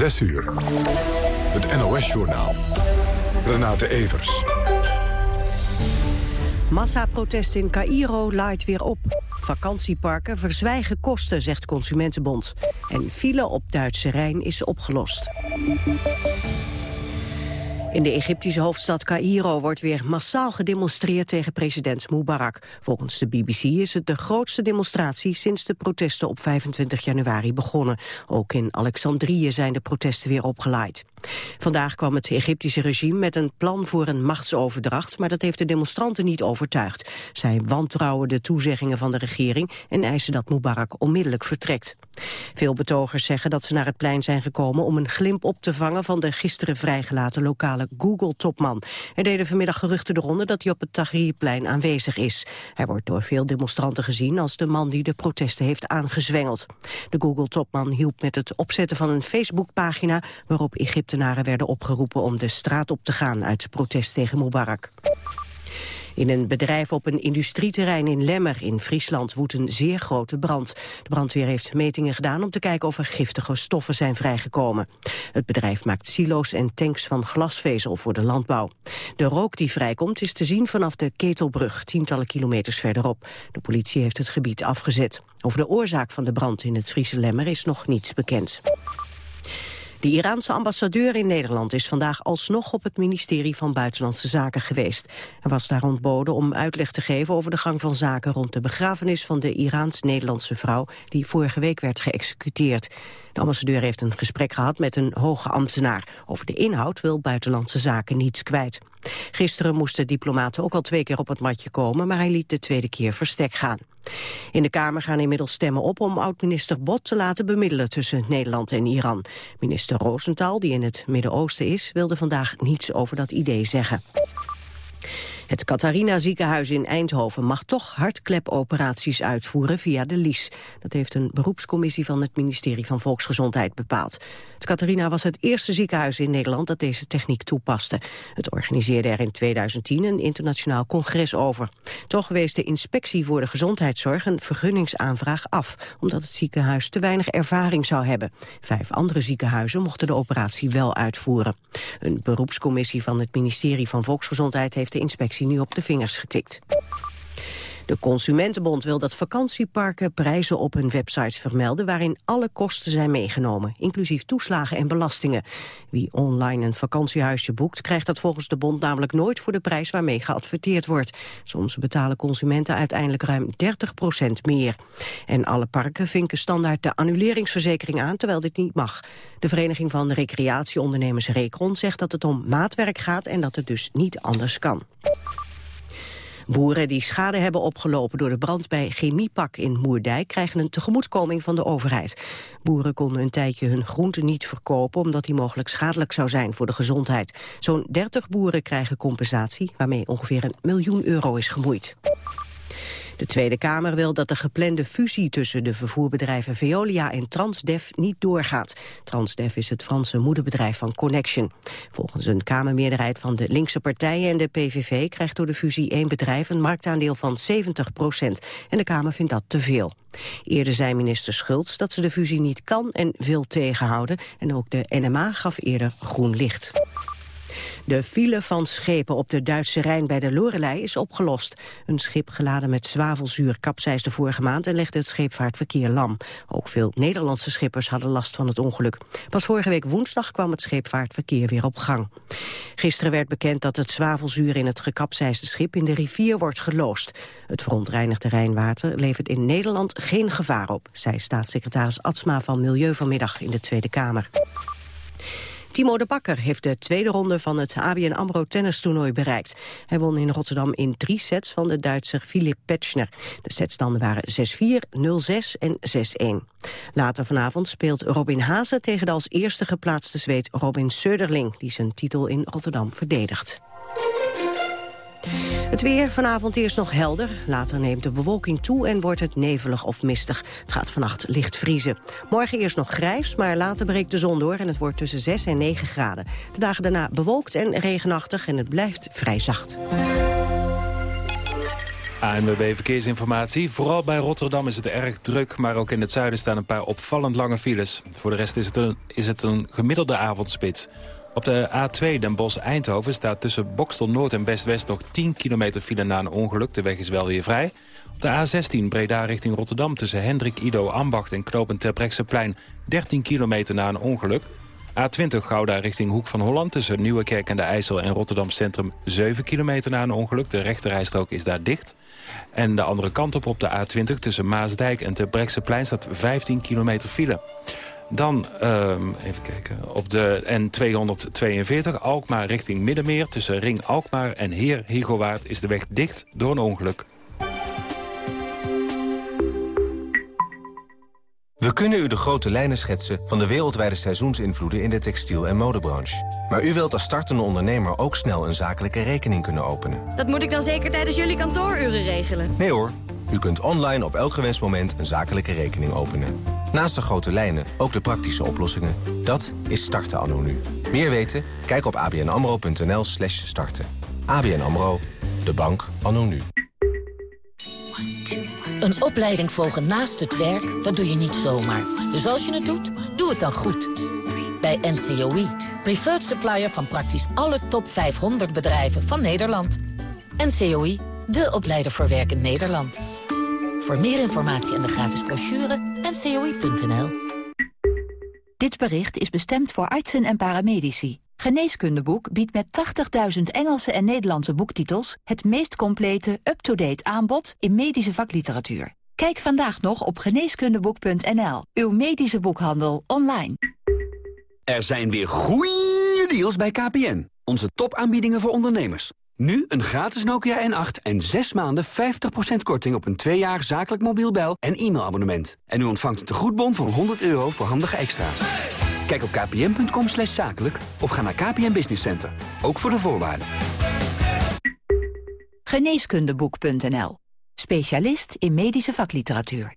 6 uur. Het NOS-journaal. Renate Evers. Massaprotest in Cairo laait weer op. Vakantieparken verzwijgen kosten, zegt Consumentenbond. En file op Duitse Rijn is opgelost. In de Egyptische hoofdstad Cairo wordt weer massaal gedemonstreerd tegen president Mubarak. Volgens de BBC is het de grootste demonstratie sinds de protesten op 25 januari begonnen. Ook in Alexandrië zijn de protesten weer opgeleid. Vandaag kwam het Egyptische regime met een plan voor een machtsoverdracht, maar dat heeft de demonstranten niet overtuigd. Zij wantrouwen de toezeggingen van de regering en eisen dat Mubarak onmiddellijk vertrekt. Veel betogers zeggen dat ze naar het plein zijn gekomen om een glimp op te vangen van de gisteren vrijgelaten lokale Google-topman. Er deden vanmiddag geruchten de ronde dat hij op het Tahrirplein aanwezig is. Hij wordt door veel demonstranten gezien als de man die de protesten heeft aangezwengeld. De Google-topman hielp met het opzetten van een Facebookpagina waarop Egyptenaren werden opgeroepen om de straat op te gaan uit protest tegen Mubarak. In een bedrijf op een industrieterrein in Lemmer in Friesland woedt een zeer grote brand. De brandweer heeft metingen gedaan om te kijken of er giftige stoffen zijn vrijgekomen. Het bedrijf maakt silo's en tanks van glasvezel voor de landbouw. De rook die vrijkomt is te zien vanaf de Ketelbrug, tientallen kilometers verderop. De politie heeft het gebied afgezet. Over de oorzaak van de brand in het Friese Lemmer is nog niets bekend. De Iraanse ambassadeur in Nederland is vandaag alsnog op het ministerie van Buitenlandse Zaken geweest. Hij was daar ontboden om uitleg te geven over de gang van zaken rond de begrafenis van de Iraans-Nederlandse vrouw die vorige week werd geëxecuteerd. De ambassadeur heeft een gesprek gehad met een hoge ambtenaar. Over de inhoud wil Buitenlandse Zaken niets kwijt. Gisteren moesten diplomaten ook al twee keer op het matje komen, maar hij liet de tweede keer verstek gaan. In de Kamer gaan inmiddels stemmen op om oud-minister Bot te laten bemiddelen tussen Nederland en Iran. Minister Roosentaal, die in het Midden-Oosten is, wilde vandaag niets over dat idee zeggen. Het Catharina ziekenhuis in Eindhoven mag toch hartklepoperaties uitvoeren via de LIS. Dat heeft een beroepscommissie van het ministerie van Volksgezondheid bepaald. Het Catharina was het eerste ziekenhuis in Nederland dat deze techniek toepaste. Het organiseerde er in 2010 een internationaal congres over. Toch wees de inspectie voor de gezondheidszorg een vergunningsaanvraag af, omdat het ziekenhuis te weinig ervaring zou hebben. Vijf andere ziekenhuizen mochten de operatie wel uitvoeren. Een beroepscommissie van het ministerie van Volksgezondheid heeft de inspectie nu op de vingers getikt. De Consumentenbond wil dat vakantieparken prijzen op hun websites vermelden waarin alle kosten zijn meegenomen, inclusief toeslagen en belastingen. Wie online een vakantiehuisje boekt, krijgt dat volgens de bond namelijk nooit voor de prijs waarmee geadverteerd wordt. Soms betalen consumenten uiteindelijk ruim 30% meer. En alle parken vinken standaard de annuleringsverzekering aan, terwijl dit niet mag. De Vereniging van Recreatieondernemers Recron zegt dat het om maatwerk gaat en dat het dus niet anders kan. Boeren die schade hebben opgelopen door de brand bij Chemiepak in Moerdijk krijgen een tegemoetkoming van de overheid. Boeren konden een tijdje hun groenten niet verkopen omdat die mogelijk schadelijk zou zijn voor de gezondheid. Zo'n 30 boeren krijgen compensatie waarmee ongeveer een miljoen euro is gemoeid. De Tweede Kamer wil dat de geplande fusie tussen de vervoerbedrijven Veolia en Transdev niet doorgaat. Transdev is het Franse moederbedrijf van Connection. Volgens een Kamermeerderheid van de linkse partijen en de PVV krijgt door de fusie één bedrijf een marktaandeel van 70 procent. En de Kamer vindt dat te veel. Eerder zei minister Schultz dat ze de fusie niet kan en wil tegenhouden. En ook de NMA gaf eerder groen licht. De file van schepen op de Duitse Rijn bij de Lorelei is opgelost. Een schip geladen met zwavelzuur kapseisde vorige maand en legde het scheepvaartverkeer lam. Ook veel Nederlandse schippers hadden last van het ongeluk. Pas vorige week woensdag kwam het scheepvaartverkeer weer op gang. Gisteren werd bekend dat het zwavelzuur in het gekapseisde schip in de rivier wordt geloosd. Het verontreinigde Rijnwater levert in Nederland geen gevaar op, zei staatssecretaris Atsma van Milieu vanmiddag in de Tweede Kamer. Timo de Bakker heeft de tweede ronde van het ABN AMRO tennistoernooi bereikt. Hij won in Rotterdam in drie sets van de Duitser Philipp Petschner. De setstanden waren 6-4, 0-6 en 6-1. Later vanavond speelt Robin Haase tegen de als eerste geplaatste Zweed Robin Söderling... die zijn titel in Rotterdam verdedigt. Het weer vanavond eerst nog helder. Later neemt de bewolking toe en wordt het nevelig of mistig. Het gaat vannacht licht vriezen. Morgen eerst nog grijs, maar later breekt de zon door... en het wordt tussen 6 en 9 graden. De dagen daarna bewolkt en regenachtig en het blijft vrij zacht. ANWB Verkeersinformatie. Vooral bij Rotterdam is het erg druk, maar ook in het zuiden staan een paar opvallend lange files. Voor de rest is het een, is het een gemiddelde avondspits. Op de A2 Den Bosch-Eindhoven staat tussen Bokstel Noord en West-West nog 10 kilometer file na een ongeluk. De weg is wel weer vrij. Op de A16 Breda richting Rotterdam tussen Hendrik Ido Ambacht en Knopen Terbrechtseplein 13 kilometer na een ongeluk. A20 Gouda richting Hoek van Holland tussen Nieuwekerk en de IJssel en Rotterdam Centrum 7 kilometer na een ongeluk. De rechterrijstrook is daar dicht. En de andere kant op op de A20 tussen Maasdijk en Terbrechtseplein staat 15 kilometer file. Dan, um, even kijken, op de N242 Alkmaar richting Middenmeer... tussen Ring Alkmaar en Heer Hegowaard is de weg dicht door een ongeluk. We kunnen u de grote lijnen schetsen van de wereldwijde seizoensinvloeden in de textiel- en modebranche. Maar u wilt als startende ondernemer ook snel een zakelijke rekening kunnen openen. Dat moet ik dan zeker tijdens jullie kantooruren regelen? Nee hoor, u kunt online op elk gewenst moment een zakelijke rekening openen. Naast de grote lijnen ook de praktische oplossingen. Dat is starten anno nu. Meer weten? Kijk op abnamro.nl slash starten. ABN AMRO, de bank anno nu. Een opleiding volgen naast het werk, dat doe je niet zomaar. Dus als je het doet, doe het dan goed. Bij NCOI, preferred supplier van praktisch alle top 500 bedrijven van Nederland. NCOI, de opleider voor werk in Nederland. Voor meer informatie en de gratis brochure, ncoi.nl. Dit bericht is bestemd voor artsen en paramedici. Geneeskundeboek biedt met 80.000 Engelse en Nederlandse boektitels... het meest complete, up-to-date aanbod in medische vakliteratuur. Kijk vandaag nog op geneeskundeboek.nl, uw medische boekhandel online. Er zijn weer goeie deals bij KPN. Onze topaanbiedingen voor ondernemers. Nu een gratis Nokia N8 en 6 maanden 50% korting op een 2 jaar zakelijk mobiel bel- en e-mailabonnement. En u ontvangt een tegoedbon van 100 euro voor handige extra's. Kijk op kpn.com slash zakelijk of ga naar KPN Business Center. Ook voor de voorwaarden. Geneeskundeboek.nl. Specialist in medische vakliteratuur.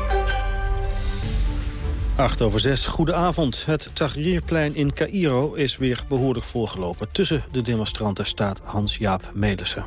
8 over 6, goedenavond. Het Tahrirplein in Cairo is weer behoorlijk volgelopen. Tussen de demonstranten staat Hans-Jaap Melissen.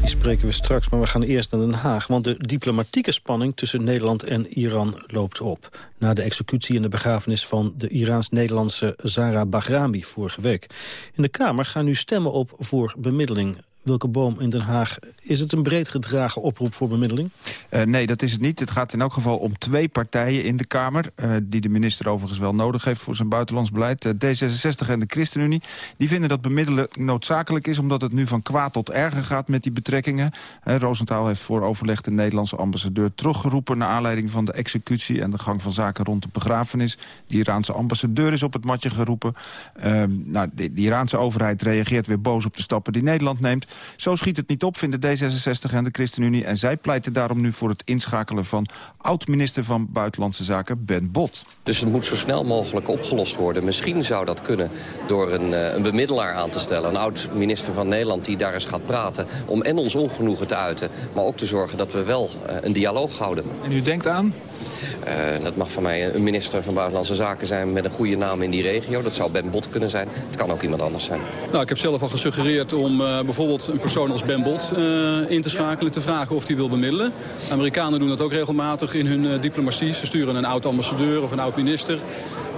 Die spreken we straks, maar we gaan eerst naar Den Haag. Want de diplomatieke spanning tussen Nederland en Iran loopt op. Na de executie en de begrafenis van de Iraans-Nederlandse Zara Bahrami vorige week. In de Kamer gaan nu stemmen op voor bemiddeling. Wilke Boom in Den Haag. Is het een breed gedragen oproep voor bemiddeling? Uh, nee, dat is het niet. Het gaat in elk geval om twee partijen in de Kamer... Uh, die de minister overigens wel nodig heeft voor zijn buitenlands beleid. Uh, D66 en de ChristenUnie. Die vinden dat bemiddelen noodzakelijk is... omdat het nu van kwaad tot erger gaat met die betrekkingen. Roosentaal heeft voor overleg de Nederlandse ambassadeur teruggeroepen... naar aanleiding van de executie en de gang van zaken rond de begrafenis. De Iraanse ambassadeur is op het matje geroepen. Ehm, nou, de Iraanse overheid reageert weer boos op de stappen die Nederland neemt. Zo schiet het niet op, vinden D66 en de ChristenUnie. En zij pleiten daarom nu voor het inschakelen van oud-minister van Buitenlandse Zaken Ben Bot. Dus het moet zo snel mogelijk opgelost worden. Misschien zou dat kunnen door een, een bemiddelaar aan te stellen. Een oud-minister van Nederland die daar eens gaat praten. Om en ons ongenoegen te uiten, maar ook te zorgen dat we wel een dialoog houden. En u denkt aan? Uh, dat mag van mij een minister van Buitenlandse Zaken zijn met een goede naam in die regio. Dat zou Ben Bot kunnen zijn. Het kan ook iemand anders zijn. Nou, ik heb zelf al gesuggereerd om uh, bijvoorbeeld een persoon als Ben Bot uh, in te schakelen. Te vragen of hij wil bemiddelen. De Amerikanen doen dat ook regelmatig in hun diplomatie. Ze sturen een oud-ambassadeur of een oud-minister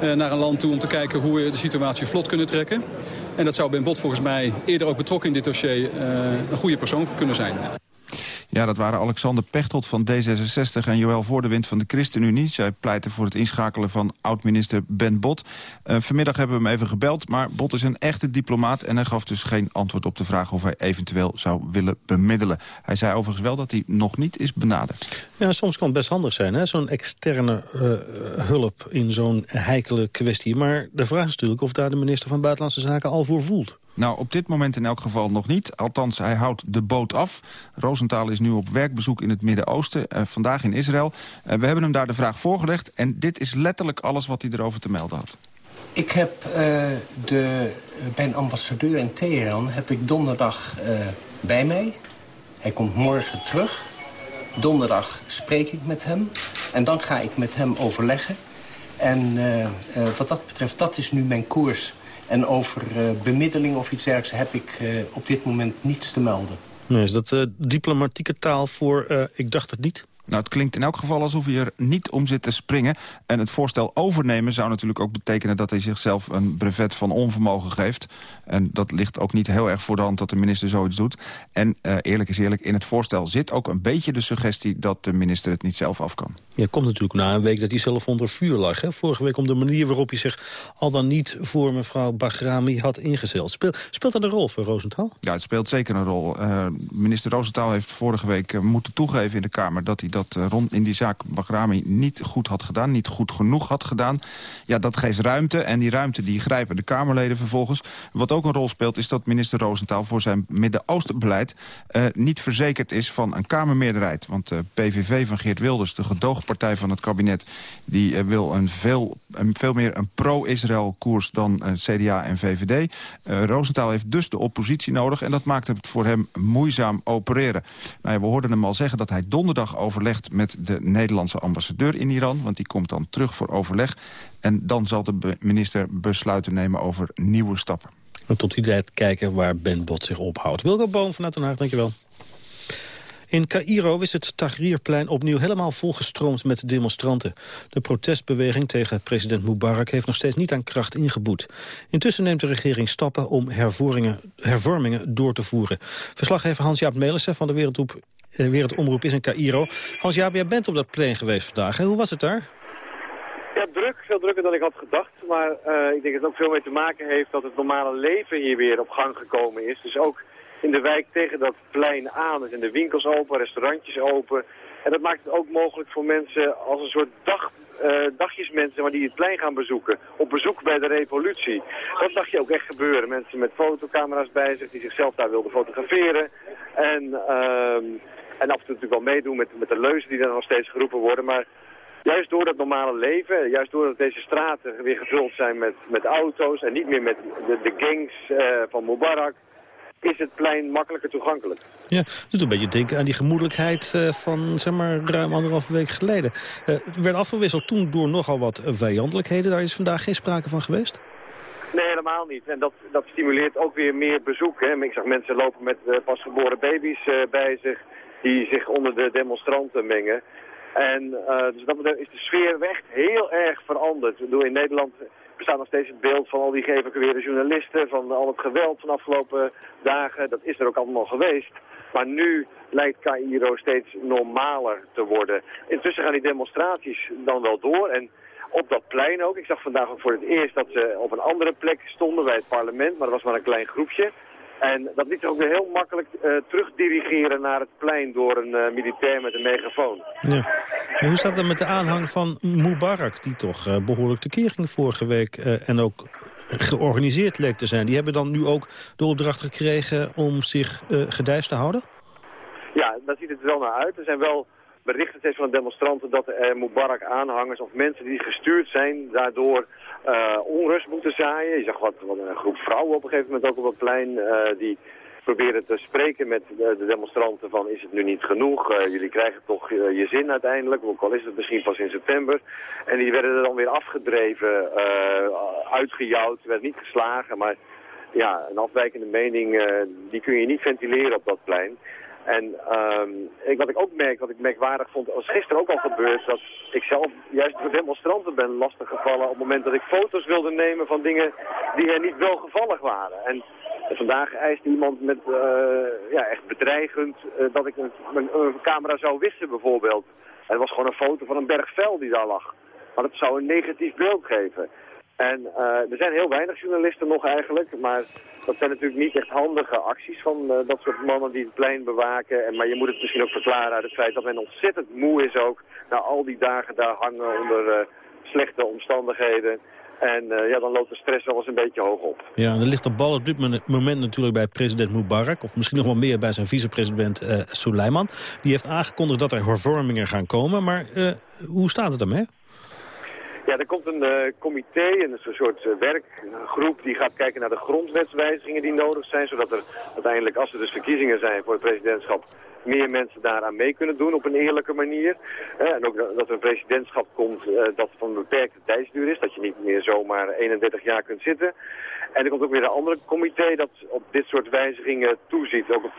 naar een land toe om te kijken hoe we de situatie vlot kunnen trekken. En dat zou Ben Bot volgens mij eerder ook betrokken in dit dossier een goede persoon kunnen zijn. Ja, dat waren Alexander Pechtold van D66 en Joël Voordewind van de ChristenUnie. Zij pleiten voor het inschakelen van oud-minister Ben Bot. Uh, vanmiddag hebben we hem even gebeld, maar Bot is een echte diplomaat... en hij gaf dus geen antwoord op de vraag of hij eventueel zou willen bemiddelen. Hij zei overigens wel dat hij nog niet is benaderd. Ja, soms kan het best handig zijn, zo'n externe uh, hulp in zo'n heikele kwestie. Maar de vraag is natuurlijk of daar de minister van Buitenlandse Zaken al voor voelt. Nou, op dit moment in elk geval nog niet. Althans, hij houdt de boot af. Roosentaal is nu op werkbezoek in het Midden-Oosten, uh, vandaag in Israël. Uh, we hebben hem daar de vraag voorgelegd en dit is letterlijk alles wat hij erover te melden had. Ik heb uh, de, bij ambassadeur in Teheran heb ik donderdag bij mij. Hij komt morgen terug. Donderdag spreek ik met hem en dan ga ik met hem overleggen. En wat dat betreft, dat is nu mijn koers en over uh, bemiddeling of iets dergelijks heb ik uh, op dit moment niets te melden. Nee, is dat uh, diplomatieke taal voor ik dacht het niet? Nou, het klinkt in elk geval alsof hij er niet om zit te springen. En het voorstel overnemen zou natuurlijk ook betekenen... dat hij zichzelf een brevet van onvermogen geeft. En dat ligt ook niet heel erg voor de hand dat de minister zoiets doet. En uh, eerlijk is eerlijk, in het voorstel zit ook een beetje de suggestie... dat de minister het niet zelf af kan. Ja, komt natuurlijk na een week dat hij zelf onder vuur lag. Vorige week om de manier waarop hij zich al dan niet voor mevrouw Bagrami had ingezeld. Speelt, dat een rol voor Rosenthal? Ja, het speelt zeker een rol. Uh, minister Rosenthal heeft vorige week uh, moeten toegeven in de Kamer... dat hij dat uh, rond in die zaak Bagrami niet goed had gedaan. Niet goed genoeg had gedaan. Ja, dat geeft ruimte. En die ruimte die grijpen de Kamerleden vervolgens. Wat ook een rol speelt is dat minister Rosenthal... voor zijn Midden-Oostenbeleid niet verzekerd is van een Kamermeerderheid. Want de PVV van Geert Wilders, de gedoog partij van het kabinet... die uh, wil een veel, een, veel meer een pro-Israël koers dan uh, CDA en VVD. Uh, Rosenthal heeft dus de oppositie nodig... en dat maakt het voor hem moeizaam opereren. Nou we hoorden hem al zeggen dat hij donderdag overlegt... met de Nederlandse ambassadeur in Iran... want die komt dan terug voor overleg. En dan zal de minister besluiten nemen over nieuwe stappen. En tot die tijd kijken waar Ben Bot zich ophoudt. Wilco Boom vanuit Den Haag, dankjewel. In Cairo is het Tahrirplein opnieuw helemaal volgestroomd met demonstranten. De protestbeweging tegen president Mubarak heeft nog steeds niet aan kracht ingeboet. Intussen neemt de regering stappen om hervormingen door te voeren. Verslaggever Hans-Jaap Melissen van de eh, Wereldomroep is in Cairo. Hans-Jaap, jij bent op dat plein geweest vandaag. Hoe was het daar? Ja, druk. Veel drukker dan ik had gedacht. Maar uh, ik denk dat het ook veel mee te maken heeft dat het normale leven hier weer op gang gekomen is. Dus ook in de wijk tegen dat plein aan. Er zijn de winkels open, restaurantjes open. En dat maakt het ook mogelijk voor mensen als een soort dag, uh, dagjesmensen maar die het plein gaan bezoeken. Op bezoek bij de revolutie. Dat zag je ook echt gebeuren. Mensen met fotocamera's bij zich die zichzelf daar wilden fotograferen. En, uh, en af en toe natuurlijk wel meedoen met, met de leuzen die er nog steeds geroepen worden. Maar juist door dat normale leven, juist doordat deze straten weer gevuld zijn met, met auto's en niet meer met de, gangs uh, van Mubarak is het plein makkelijker toegankelijk. Ja, het doet een beetje denken aan die gemoedelijkheid uh, van zeg maar, ruim anderhalve week geleden. Uh, het werd afgewisseld toen door nogal wat vijandelijkheden. Daar is vandaag geen sprake van geweest? Nee, helemaal niet. En dat, dat stimuleert ook weer meer bezoek. Hè. Ik zag mensen lopen met uh, pasgeboren baby's bij zich... die zich onder de demonstranten mengen. En dus dat is de sfeer echt heel erg veranderd. Door in Nederland bestaat nog steeds het beeld van al die geëvacueerde journalisten, van al het geweld van de afgelopen dagen. Dat is er ook allemaal geweest. Maar nu lijkt Cairo steeds normaler te worden. Intussen gaan die demonstraties dan wel door. En op dat plein ook. Ik zag vandaag ook voor het eerst dat ze op een andere plek stonden bij het parlement. Maar dat was maar een klein groepje. En dat liet zich ook weer heel makkelijk uh, terugdirigeren naar het plein door een uh, militair met een megafoon. Ja. En hoe staat het met de aanhang van Mubarak, die toch uh, behoorlijk tekeer ging vorige week en ook georganiseerd leek te zijn? Die hebben dan nu ook de opdracht gekregen om zich gedijst te houden? Ja, daar ziet het wel naar uit. Er zijn wel berichten steeds van de demonstranten dat er Mubarak-aanhangers of mensen die gestuurd zijn daardoor uh, onrust moeten zaaien. Je zag wat, wat, een groep vrouwen op een gegeven moment ook op het plein uh, die proberen te spreken met de, de demonstranten van is het nu niet genoeg? Eh, jullie krijgen toch eh, je zin uiteindelijk, ook al is het misschien pas in september. En die werden er dan weer afgedreven, uitgejouwd, werd niet geslagen. Maar ja, een afwijkende mening, die kun je niet ventileren op dat plein. En ik, wat ik ook merk, wat ik merkwaardig vond, was gisteren ook al gebeurd, dat ik zelf juist door demonstranten ben lastiggevallen op het moment dat ik foto's wilde nemen van dingen die er niet wel gevallig waren. En vandaag eist iemand met, uh, ja, echt bedreigend uh, dat ik een, een, camera zou wissen bijvoorbeeld. Het was gewoon een foto van een berg die daar lag. Maar het zou een negatief beeld geven. En uh, er zijn heel weinig journalisten nog eigenlijk, maar dat zijn natuurlijk niet echt handige acties van uh, dat soort mannen die het plein bewaken. En, maar je moet het misschien ook verklaren uit het feit dat men ontzettend moe is ook na al die dagen daar hangen onder uh, slechte omstandigheden. En ja, dan loopt de stress wel eens een beetje hoog op. Ja, er ligt de bal op dit moment natuurlijk bij president Mubarak... of misschien nog wel meer bij zijn vicepresident uh, Suleiman. Die heeft aangekondigd dat er hervormingen gaan komen. Maar hoe staat het ermee? Ja, er komt een uh, comité, een soort uh, werkgroep die gaat kijken naar de grondwetswijzigingen die nodig zijn. Zodat er uiteindelijk, als er dus verkiezingen zijn voor het presidentschap, meer mensen daaraan mee kunnen doen op een eerlijke manier. En ook dat er een presidentschap komt dat van een beperkte tijdsduur is. Dat je niet meer zomaar 31 jaar kunt zitten. En er komt ook weer een andere comité dat op dit soort wijzigingen toeziet. Ook op,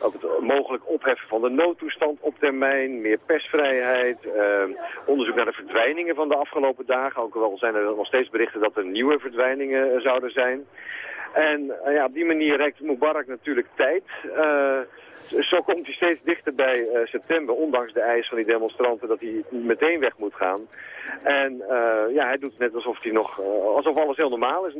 op het mogelijk opheffen van de noodtoestand op termijn, meer persvrijheid, eh, onderzoek naar de verdwijningen van de afgelopen dagen. Ook al zijn er nog steeds berichten dat er nieuwe verdwijningen zouden zijn. En uh, ja, op die manier reikt Mubarak natuurlijk tijd. Uh, zo komt hij steeds dichter bij uh, september, ondanks de eis van die demonstranten dat hij meteen weg moet gaan. En ja, hij doet net alsof, hij nog, alsof alles heel normaal is.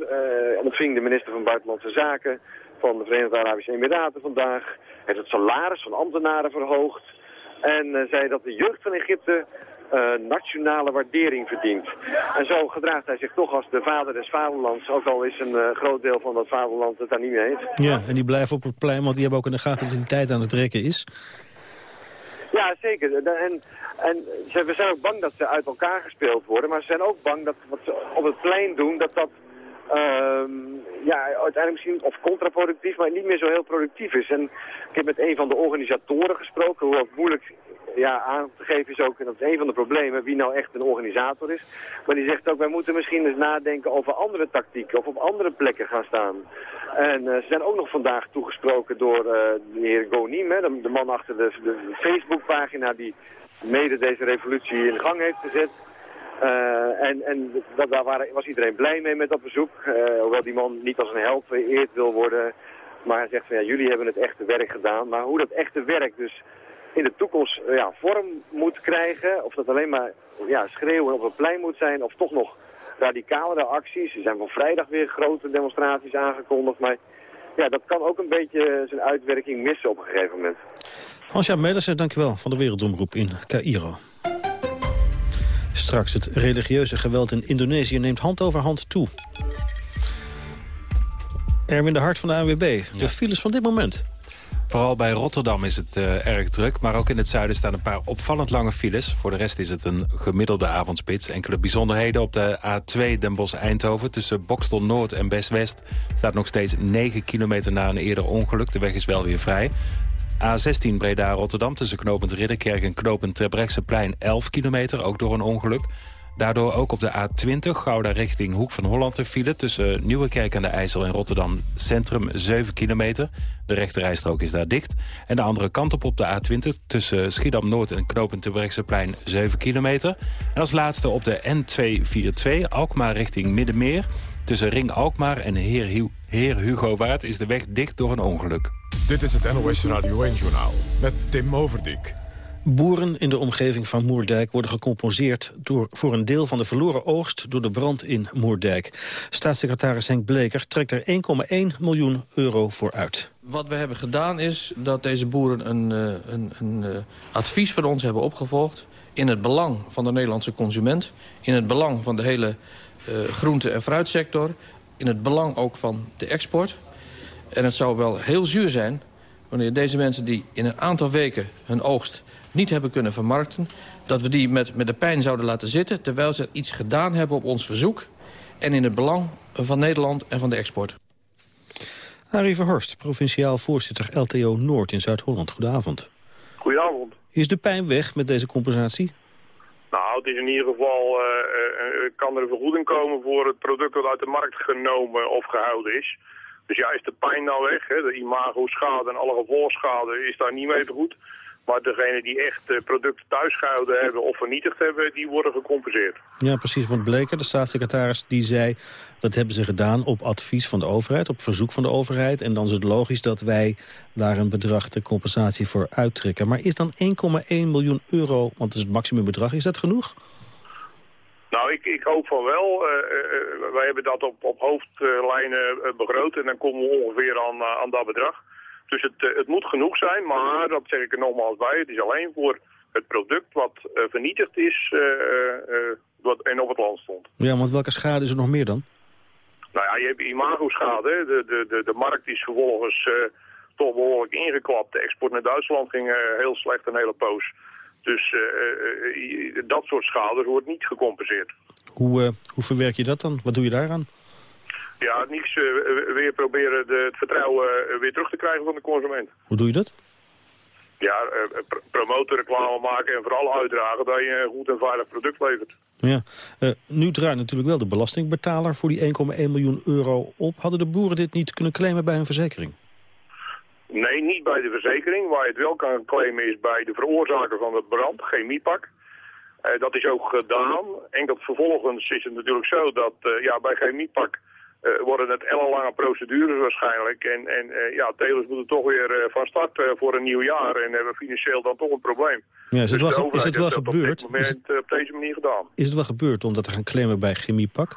ontving de minister van Buitenlandse Zaken van de Verenigde Arabische Emiraten vandaag. Hij heeft het salaris van ambtenaren verhoogd. En zei dat de jeugd van Egypte nationale waardering verdient. En zo gedraagt hij zich toch als de vader des vaderlands, ook al is een uh, groot deel van dat vaderland het daar niet mee eens. Ja, en die blijven op het plein, want die hebben ook in de gaten dat die tijd aan het rekken is. Ja, zeker. En, en ze, we zijn ook bang dat ze uit elkaar gespeeld worden, maar ze zijn ook bang dat wat ze op het plein doen, dat dat ja, uiteindelijk misschien of contraproductief, maar niet meer zo heel productief is. En ik heb met een van de organisatoren gesproken, hoewel het moeilijk ja, aan te geven is ook, en dat is een van de problemen, wie nou echt een organisator is. Maar die zegt ook, wij moeten misschien eens nadenken over andere tactieken of op andere plekken gaan staan. En uh, ze zijn ook nog vandaag toegesproken door uh, de heer Gonim, hè, de, de, man achter de, de Facebookpagina die mede deze revolutie in gang heeft gezet. Uh, en en dat, daar waren, was iedereen blij mee met dat bezoek. Uh, hoewel die man niet als een held vereerd wil worden. Maar hij zegt van ja, jullie hebben het echte werk gedaan. Maar hoe dat echte werk dus in de toekomst uh, ja, vorm moet krijgen. Of dat alleen maar ja, schreeuwen op een plein moet zijn. Of toch nog radicalere acties. Er zijn van vrijdag weer grote demonstraties aangekondigd. Maar ja, dat kan ook een beetje zijn uitwerking missen op een gegeven moment. Hans-Jaap Medersen, dankjewel van de Wereldomroep in Cairo. Straks het religieuze geweld in Indonesië neemt hand over hand toe. Erwin de Hart van de ANWB, de files van dit moment. Vooral bij Rotterdam is het uh, erg druk. Maar ook in het zuiden staan een paar opvallend lange files. Voor de rest is het een gemiddelde avondspits. Enkele bijzonderheden op de A2 Den Bosch-Eindhoven... tussen Bokstel Noord en Best-West... staat nog steeds 9 kilometer na een eerder ongeluk. De weg is wel weer vrij. A16 Breda-Rotterdam tussen knooppunt Ridderkerk en knooppunt Terbrechtseplein 11 kilometer, ook door een ongeluk. Daardoor ook op de A20 Gouda richting Hoek van Holland te file... tussen Nieuwekerk aan de IJssel en Rotterdam Centrum 7 kilometer. De rechterrijstrook is daar dicht. En de andere kant op op de A20 tussen Schiedam-Noord en Knopend Terbrechtseplein 7 kilometer. En als laatste op de N242 Alkmaar richting Middenmeer... tussen Ring Alkmaar en Heer, Heer Hugo Waard is de weg dicht door een ongeluk. Dit is het NOS Radio 1-journaal met Tim Overdijk. Boeren in de omgeving van Moerdijk worden gecompenseerd door, voor een deel van de verloren oogst door de brand in Moerdijk. Staatssecretaris Henk Bleker trekt er 1,1 miljoen euro voor uit. Wat we hebben gedaan is dat deze boeren een, eh, een, een, eh, advies van ons hebben opgevolgd... in het belang van de Nederlandse consument, in het belang van de hele uh, groente- en fruitsector... in het belang ook van de export. En het zou wel heel zuur zijn wanneer deze mensen die in een aantal weken hun oogst niet hebben kunnen vermarkten... dat we die met, met de pijn zouden laten zitten... terwijl ze iets gedaan hebben op ons verzoek... en in het belang van Nederland en van de export. Harry Verhorst, provinciaal voorzitter LTO Noord in Zuid-Holland. Goedenavond. Goedenavond. Is de pijn weg met deze compensatie? Nou, het is in ieder geval, eh, eh, kan er een vergoeding komen voor het product dat uit de markt genomen of gehouden is. Dus ja, is de pijn nou weg, hè? de imago-schade en alle gevolgschade is daar niet mee vergoed. Maar degenen die echt producten thuis gehouden hebben of vernietigd hebben, die worden gecompenseerd. Ja, precies. Want Bleker, de staatssecretaris, die zei... dat hebben ze gedaan op advies van de overheid, op verzoek van de overheid. En dan is het logisch dat wij daar een bedrag de compensatie voor uittrekken. Maar is dan 1,1 miljoen euro, want dat is het maximumbedrag, is dat genoeg? Nou, ik, ik hoop van wel. Uh, uh, wij hebben dat op, op hoofdlijnen begroot en dan komen we ongeveer aan, aan dat bedrag. Dus het, eh, het moet genoeg zijn, maar dat zeg ik er nogmaals bij. Het is alleen voor het product wat vernietigd is uh, wat, en op het land stond. Ja, want welke schade is er nog meer dan? Nou ja, je hebt imago-schade. De, de, de, de markt is vervolgens toch behoorlijk ingeklapt. De export naar Duitsland ging heel slecht een hele poos. Dus dat soort schade wordt niet gecompenseerd. Hoe, hoe verwerk je dat dan? Wat doe je daaraan? Ja, niets uh, weer proberen de, het vertrouwen weer terug te krijgen van de consument. Hoe doe je dat? Ja, uh, pr maken en vooral uitdragen dat je een goed en veilig product levert. Ja, nu draait natuurlijk wel de belastingbetaler voor die 1,1 miljoen euro op. Hadden de boeren dit niet kunnen claimen bij hun verzekering? Nee, niet bij de verzekering. Waar je het wel kan claimen is bij de veroorzaker van de brand, chemiepak. dat is ook gedaan. En dat vervolgens is het natuurlijk zo dat ja, bij chemiepak uh, worden het ellenlange procedures waarschijnlijk. En, en uh, ja, telers moeten toch weer uh, van start voor een nieuw jaar en hebben financieel dan toch een probleem. Ja, is het dus wel, is het wel gebeurd? Op, moment, het, op deze manier gedaan. Is het wel gebeurd om dat te gaan claimen bij Chemiepak?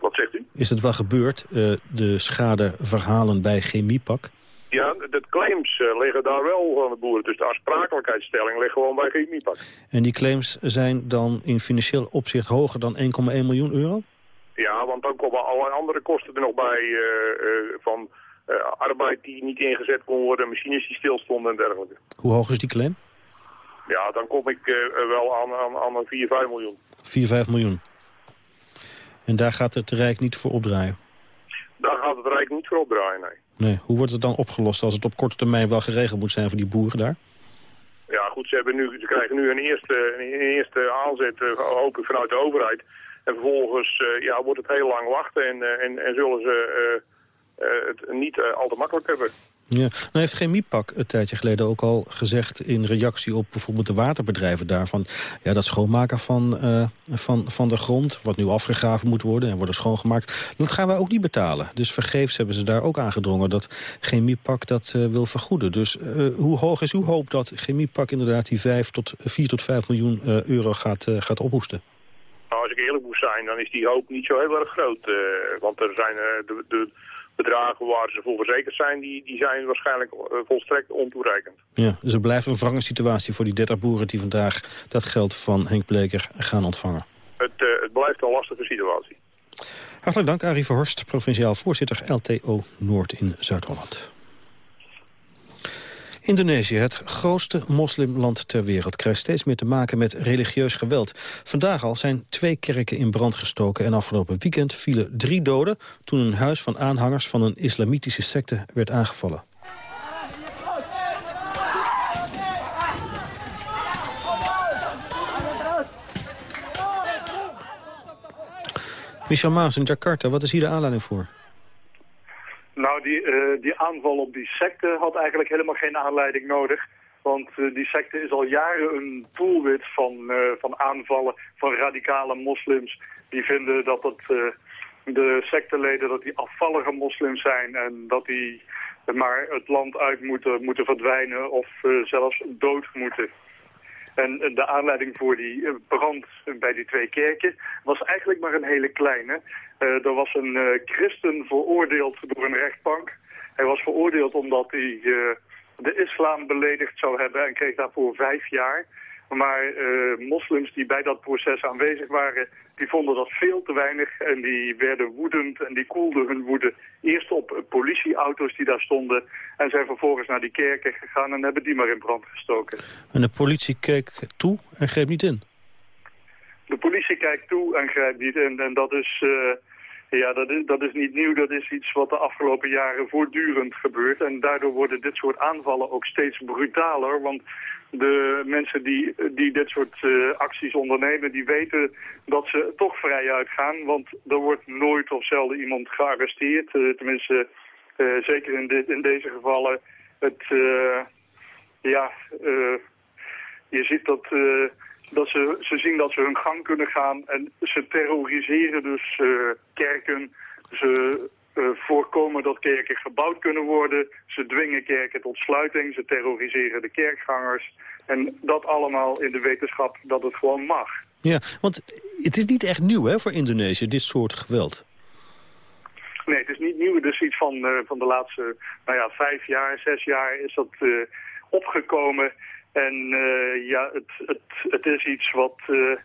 Wat zegt u? Is het wel gebeurd, de schadeverhalen bij Chemiepak? Ja, de claims liggen daar wel van de boeren. Dus de aansprakelijkheidsstelling ligt gewoon bij Chemiepak. En die claims zijn dan in financieel opzicht hoger dan 1,1 miljoen euro? Ja, want dan komen allerlei andere kosten er nog bij uh, uh, van uh, arbeid die niet ingezet kon worden, machines die stilstonden en dergelijke. Hoe hoog is die claim? Ja, dan kom ik wel aan, aan, aan een 4, 5 miljoen. 4, 5 miljoen. En daar gaat het Rijk niet voor opdraaien? Daar gaat het Rijk niet voor opdraaien, nee. Nee, hoe wordt het dan opgelost als het op korte termijn wel geregeld moet zijn voor die boeren daar? Ja, goed, ze, hebben nu, ze krijgen nu een eerste, een eerste aanzet, hoop ik, vanuit de overheid. En vervolgens uh, ja, wordt het heel lang wachten en, uh, en, en zullen ze uh, het niet al te makkelijk hebben. Ja, nou heeft Chemiepak een tijdje geleden ook al gezegd... in reactie op bijvoorbeeld de waterbedrijven daarvan... ja, dat schoonmaken van, van, van de grond, wat nu afgegraven moet worden... en worden schoongemaakt, dat gaan wij ook niet betalen. Dus vergeefs hebben ze daar ook aangedrongen dat Chemiepak dat wil vergoeden. Dus hoe hoog is uw hoop dat Chemiepak inderdaad die 5 tot, 4 tot 5 miljoen euro gaat, gaat ophoesten? Ik eerlijk moet zijn, dan is die hoop niet zo heel erg groot. Uh, want er zijn uh, de, de, bedragen waar ze voor verzekerd zijn, die, die zijn waarschijnlijk uh, volstrekt ontoereikend. Ja, dus er blijft een wrange situatie voor die 30 boeren die vandaag dat geld van Henk Bleker gaan ontvangen. Het, het blijft een lastige situatie. Hartelijk dank, Arie Verhorst, provinciaal voorzitter LTO Noord in Zuid-Holland. Indonesië, het grootste moslimland ter wereld, krijgt steeds meer te maken met religieus geweld. Vandaag al zijn twee kerken in brand gestoken en afgelopen weekend vielen drie doden toen een huis van aanhangers van een islamitische secte werd aangevallen. Michel Maas in Jakarta, wat is hier de aanleiding voor? Nou, die, uh, die aanval op die secte had eigenlijk helemaal geen aanleiding nodig. Want uh, die secte is al jaren een doelwit van, uh, van aanvallen van radicale moslims. Die vinden dat het, de secteleden dat die afvallige moslims zijn en dat die maar het land uit moeten, moeten verdwijnen of zelfs dood moeten. En de aanleiding voor die brand bij die twee kerken was eigenlijk maar een hele kleine. Uh, er was een uh, christen veroordeeld door een rechtbank. Hij was veroordeeld omdat hij uh, de islam beledigd zou hebben en kreeg daarvoor vijf jaar. Maar moslims die bij dat proces aanwezig waren, die vonden dat veel te weinig. En die werden woedend en die koelden hun woede eerst op politieauto's die daar stonden. En zijn vervolgens naar die kerken gegaan en hebben die maar in brand gestoken. En de politie keek toe en greep niet in? De politie kijkt toe en grijpt niet in. En dat is, uh, Ja, dat is, dat is niet nieuw. Dat is iets wat de afgelopen jaren voortdurend gebeurt. En daardoor worden dit soort aanvallen ook steeds brutaler. Want de mensen die, die dit soort uh, acties ondernemen, die weten dat ze toch vrij uitgaan. Want er wordt nooit of zelden iemand gearresteerd. Uh, tenminste, zeker in, dit, in deze gevallen. Het, ja, je ziet dat dat ze, ze zien dat ze hun gang kunnen gaan en ze terroriseren dus uh, kerken. Ze uh, voorkomen dat kerken gebouwd kunnen worden. Ze dwingen kerken tot sluiting. Ze terroriseren de kerkgangers. En dat allemaal in de wetenschap dat het gewoon mag. Ja, want het is niet echt nieuw hè, voor Indonesië, dit soort geweld. Nee, het is niet nieuw. Het is iets van, uh, van de laatste nou ja, vijf jaar, zes jaar is dat opgekomen. En uh, ja, het, het, het is iets wat uh,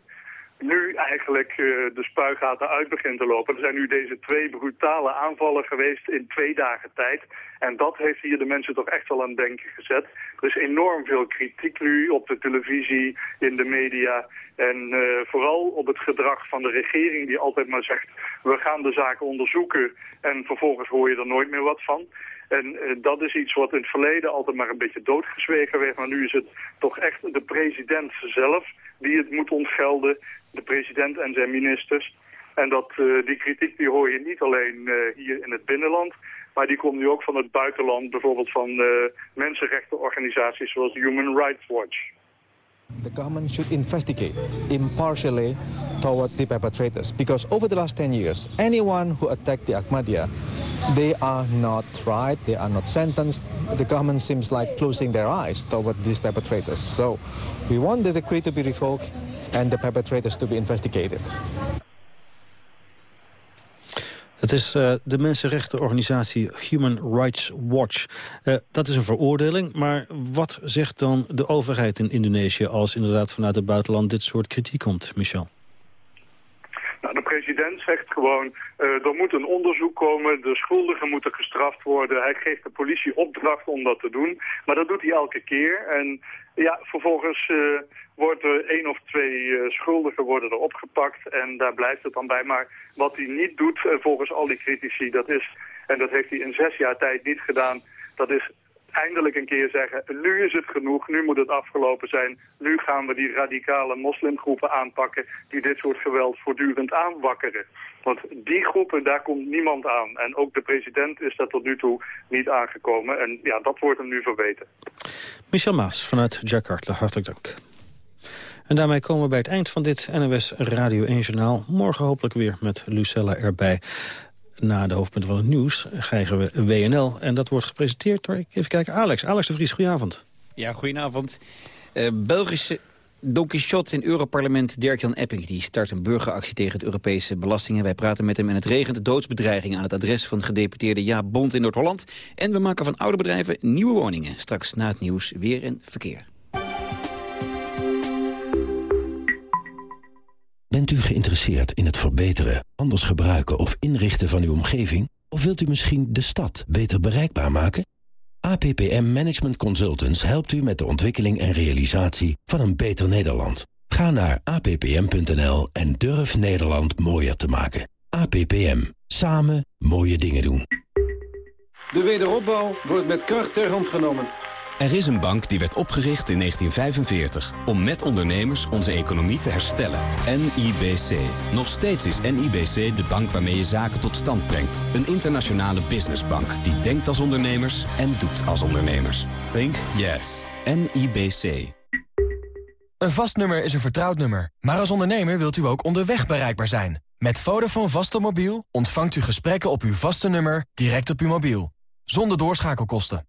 nu eigenlijk uh, de spuigaten uit begint te lopen. Er zijn nu deze twee brutale aanvallen geweest in twee dagen tijd. En dat heeft hier de mensen toch echt wel aan denken gezet. Er is enorm veel kritiek nu op de televisie, in de media. En vooral op het gedrag van de regering die altijd maar zegt... we gaan de zaken onderzoeken en vervolgens hoor je er nooit meer wat van... En uh, dat is iets wat in het verleden altijd maar een beetje doodgezwegen werd. Maar nu is het toch echt de president zelf die het moet ontgelden. De president en zijn ministers. En dat, uh, die kritiek die hoor je niet alleen uh, hier in het binnenland. Maar die komt nu ook van het buitenland. Bijvoorbeeld van mensenrechtenorganisaties zoals Human Rights Watch. The government should investigate impartially toward the perpetrators. Because over the last 10 years, anyone who attacked the Ahmadiyya they are not tried, they are not sentenced. The government seems like closing their eyes toward these perpetrators. So we want the decree to be revoked and the perpetrators to be investigated. Het is uh, de mensenrechtenorganisatie Human Rights Watch. Uh, dat is een veroordeling, maar wat zegt dan de overheid in Indonesië... als inderdaad vanuit het buitenland dit soort kritiek komt, Michel? Nou, de president zegt gewoon, uh, er moet een onderzoek komen, de schuldigen moeten gestraft worden. Hij geeft de politie opdracht om dat te doen, maar dat doet hij elke keer. En ja, vervolgens uh, wordt er één of twee uh, schuldigen worden er opgepakt en daar blijft het dan bij. Maar wat hij niet doet, volgens al die critici, dat is, en dat heeft hij in zes jaar tijd niet gedaan, dat is eindelijk een keer zeggen, nu is het genoeg, nu moet het afgelopen zijn. Nu gaan we die radicale moslimgroepen aanpakken die dit soort geweld voortdurend aanwakkeren. Want die groepen, daar komt niemand aan. En ook de president is daar tot nu toe niet aangekomen. En ja, dat wordt hem nu verweten. Michel Maas vanuit Jakarta, hartelijk dank. En daarmee komen we bij het eind van dit NOS Radio 1 Journaal. Morgen hopelijk weer met Lucella erbij na de hoofdpunten van het nieuws krijgen we WNL. En dat wordt gepresenteerd door, even kijken, Alex. Alex de Vries, goedenavond. Ja, goedenavond. Uh, Belgische Don Quixote in Europarlement Dirk-Jan Epping... die start een burgeractie tegen het Europese belastingen. Wij praten met hem en het regent doodsbedreigingen... aan het adres van gedeputeerde Jaap Bond in Noord-Holland. En we maken van oude bedrijven nieuwe woningen. Straks na het nieuws weer in verkeer. Bent u geïnteresseerd in het verbeteren, anders gebruiken of inrichten van uw omgeving? Of wilt u misschien de stad beter bereikbaar maken? APPM Management Consultants helpt u met de ontwikkeling en realisatie van een beter Nederland. Ga naar appm.nl en durf Nederland mooier te maken. APPM. Samen mooie dingen doen. De wederopbouw wordt met kracht ter hand genomen. Er is een bank die werd opgericht in 1945 om met ondernemers onze economie te herstellen. NIBC. Nog steeds is NIBC de bank waarmee je zaken tot stand brengt. Een internationale businessbank die denkt als ondernemers en doet als ondernemers. Think yes. NIBC. Een vast nummer is een vertrouwd nummer. Maar als ondernemer wilt u ook onderweg bereikbaar zijn. Met Vodafone Vaste Mobiel ontvangt u gesprekken op uw vaste nummer direct op uw mobiel. Zonder doorschakelkosten.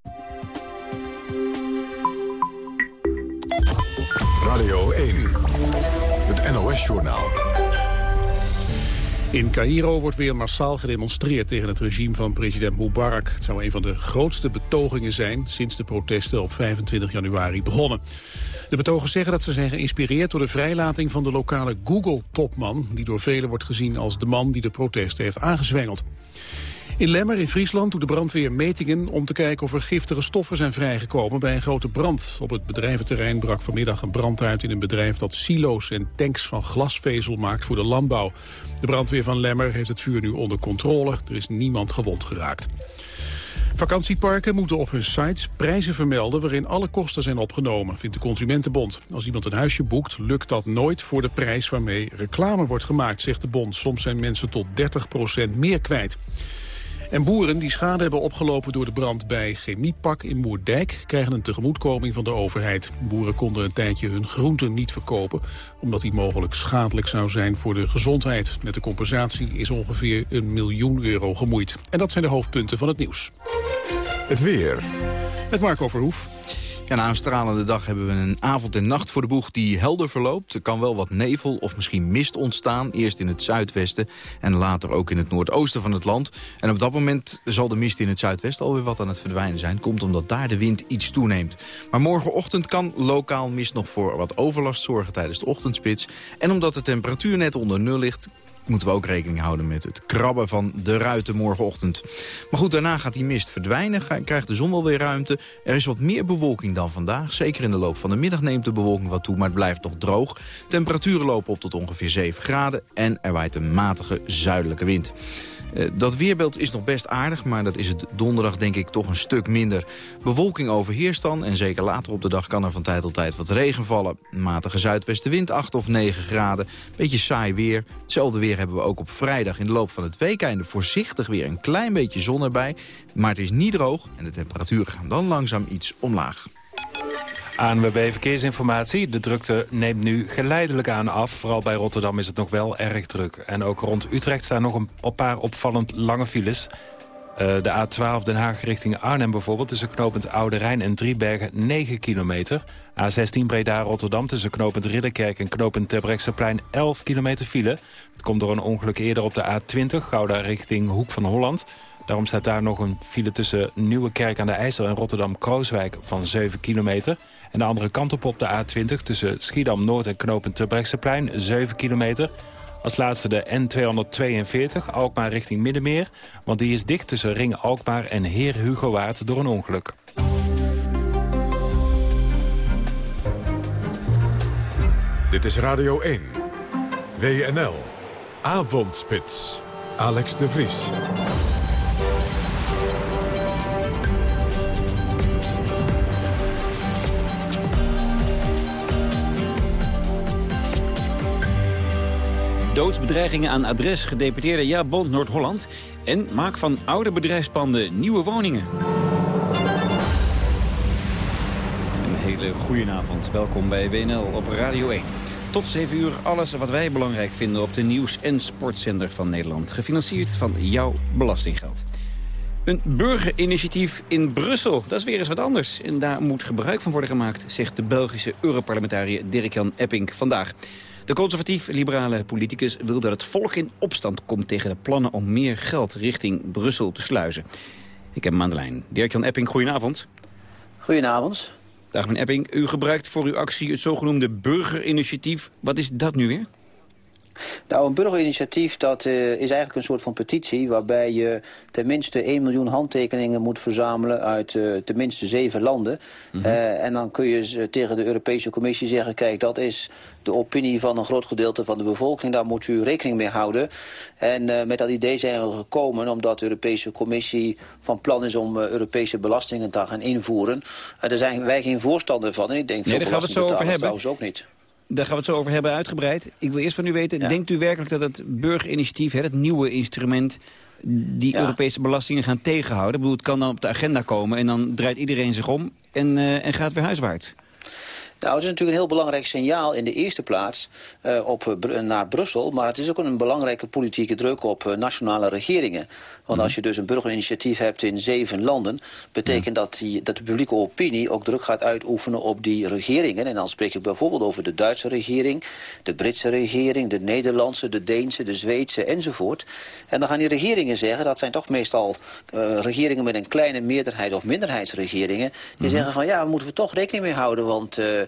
Radio 1, het NOS-journaal. In Cairo wordt weer massaal gedemonstreerd tegen het regime van president Mubarak. Het zou een van de grootste betogingen zijn sinds de protesten op 25 januari begonnen. De betogers zeggen dat ze zijn geïnspireerd door de vrijlating van de lokale Google-topman... die door velen wordt gezien als de man die de protesten heeft aangezwengeld. In Lemmer in Friesland doet de brandweer metingen om te kijken of er giftige stoffen zijn vrijgekomen bij een grote brand. Op het bedrijventerrein brak vanmiddag een brand uit in een bedrijf dat silo's en tanks van glasvezel maakt voor de landbouw. De brandweer van Lemmer heeft het vuur nu onder controle. Er is niemand gewond geraakt. Vakantieparken moeten op hun sites prijzen vermelden waarin alle kosten zijn opgenomen, vindt de Consumentenbond. Als iemand een huisje boekt, lukt dat nooit voor de prijs waarmee reclame wordt gemaakt, zegt de bond. Soms zijn mensen tot 30% meer kwijt. En boeren die schade hebben opgelopen door de brand bij Chemiepak in Moerdijk... krijgen een tegemoetkoming van de overheid. Boeren konden een tijdje hun groenten niet verkopen... omdat die mogelijk schadelijk zou zijn voor de gezondheid. Met de compensatie is ongeveer een miljoen euro gemoeid. En dat zijn de hoofdpunten van het nieuws. Het weer. Met Marco Verhoef. Na een stralende dag hebben we een avond en nacht voor de boeg die helder verloopt. Er kan wel wat nevel of misschien mist ontstaan. Eerst in het zuidwesten en later ook in het noordoosten van het land. En op dat moment zal de mist in het zuidwesten alweer wat aan het verdwijnen zijn. Komt omdat daar de wind iets toeneemt. Maar morgenochtend kan lokaal mist nog voor wat overlast zorgen tijdens de ochtendspits. En omdat de temperatuur net onder nul ligt moeten we ook rekening houden met het krabben van de ruiten morgenochtend. Maar goed, daarna gaat die mist verdwijnen, krijgt de zon wel weer ruimte. Er is wat meer bewolking dan vandaag. Zeker in de loop van de middag neemt de bewolking wat toe, maar het blijft nog droog. Temperaturen lopen op tot ongeveer 7 graden en er waait een matige zuidelijke wind. Uh, dat weerbeeld is nog best aardig, maar dat is het donderdag denk ik toch een stuk minder. Bewolking overheerst dan en zeker later op de dag kan er van tijd tot tijd wat regen vallen. Matige zuidwestenwind 8 of 9 graden, beetje saai weer. Hetzelfde weer hebben we ook op vrijdag in de loop van het weekende. Voorzichtig weer een klein beetje zon erbij, maar het is niet droog en de temperaturen gaan dan langzaam iets omlaag. ANWB Verkeersinformatie. De drukte neemt nu geleidelijk aan af. Vooral bij Rotterdam is het nog wel erg druk. En ook rond Utrecht staan nog een paar opvallend lange files. Uh, de A12 Den Haag richting Arnhem bijvoorbeeld... tussen knooppunt Oude Rijn en Driebergen 9 kilometer. A16 Breda-Rotterdam tussen knooppunt Ridderkerk en knooppunt Terbrechtseplein 11 kilometer file. Het komt door een ongeluk eerder op de A20 Gouda richting Hoek van Holland... Daarom staat daar nog een file tussen Nieuwekerk aan de IJssel en Rotterdam-Krooswijk van 7 kilometer. En de andere kant op op de A20 tussen Schiedam-Noord en knooppunt Terbrechtseplein 7 kilometer. Als laatste de N242, Alkmaar richting Middenmeer. Want die is dicht tussen Ring Alkmaar en Heer Hugo Waard door een ongeluk. Dit is Radio 1. WNL. Avondspits. Alex de Vries. Doodsbedreigingen aan adres, gedeputeerde Ja Bond Noord-Holland... en maak van oude bedrijfspanden nieuwe woningen. Een hele goede avond. Welkom bij WNL op Radio 1. Tot 7 uur alles wat wij belangrijk vinden op de nieuws- en sportzender van Nederland. Gefinancierd van jouw belastinggeld. Een burgerinitiatief in Brussel, dat is weer eens wat anders. En daar moet gebruik van worden gemaakt, zegt de Belgische Europarlementariër Dirk-Jan Epping vandaag. De conservatief-liberale politicus wil dat het volk in opstand komt... tegen de plannen om meer geld richting Brussel te sluizen. Ik heb hem aan de lijn. Dirk-Jan Epping, goedenavond. Goedenavond. Dag meneer Epping, u gebruikt voor uw actie het zogenoemde burgerinitiatief. Wat is dat nu weer? Nou, een burgerinitiatief dat, uh, is eigenlijk een soort van petitie... waarbij je tenminste 1 miljoen handtekeningen moet verzamelen... uit uh, tenminste zeven landen. Mm -hmm. uh, en dan kun je tegen de Europese Commissie zeggen... kijk, dat is de opinie van een groot gedeelte van de bevolking. Daar moet u rekening mee houden. En met dat idee zijn we gekomen omdat de Europese Commissie... van plan is om Europese belastingen te gaan invoeren. daar zijn wij geen voorstander van. Ik denk, nee, daar gaan we het zo over hebben. trouwens ook niet. Daar gaan we het zo over hebben uitgebreid. Ik wil eerst van u weten, ja. denkt u werkelijk dat het burgerinitiatief... het nieuwe instrument die ja. Europese belastingen gaan tegenhouden... Ik bedoel, het kan dan op de agenda komen en dan draait iedereen zich om... en, uh, en gaat weer huiswaarts. Nou, het is natuurlijk een heel belangrijk signaal in de eerste plaats uh, op, uh, naar Brussel. Maar het is ook een belangrijke politieke druk op uh, nationale regeringen. Want mm. als je dus een burgerinitiatief hebt in zeven landen... betekent dat, die, dat de publieke opinie ook druk gaat uitoefenen op die regeringen. En dan spreek ik bijvoorbeeld over de Duitse regering... de Britse regering, de Nederlandse, de Deense, de Zweedse enzovoort. En dan gaan die regeringen zeggen... dat zijn toch meestal regeringen met een kleine meerderheid of minderheidsregeringen... die mm. zeggen van ja, moeten we toch rekening mee houden... want uh,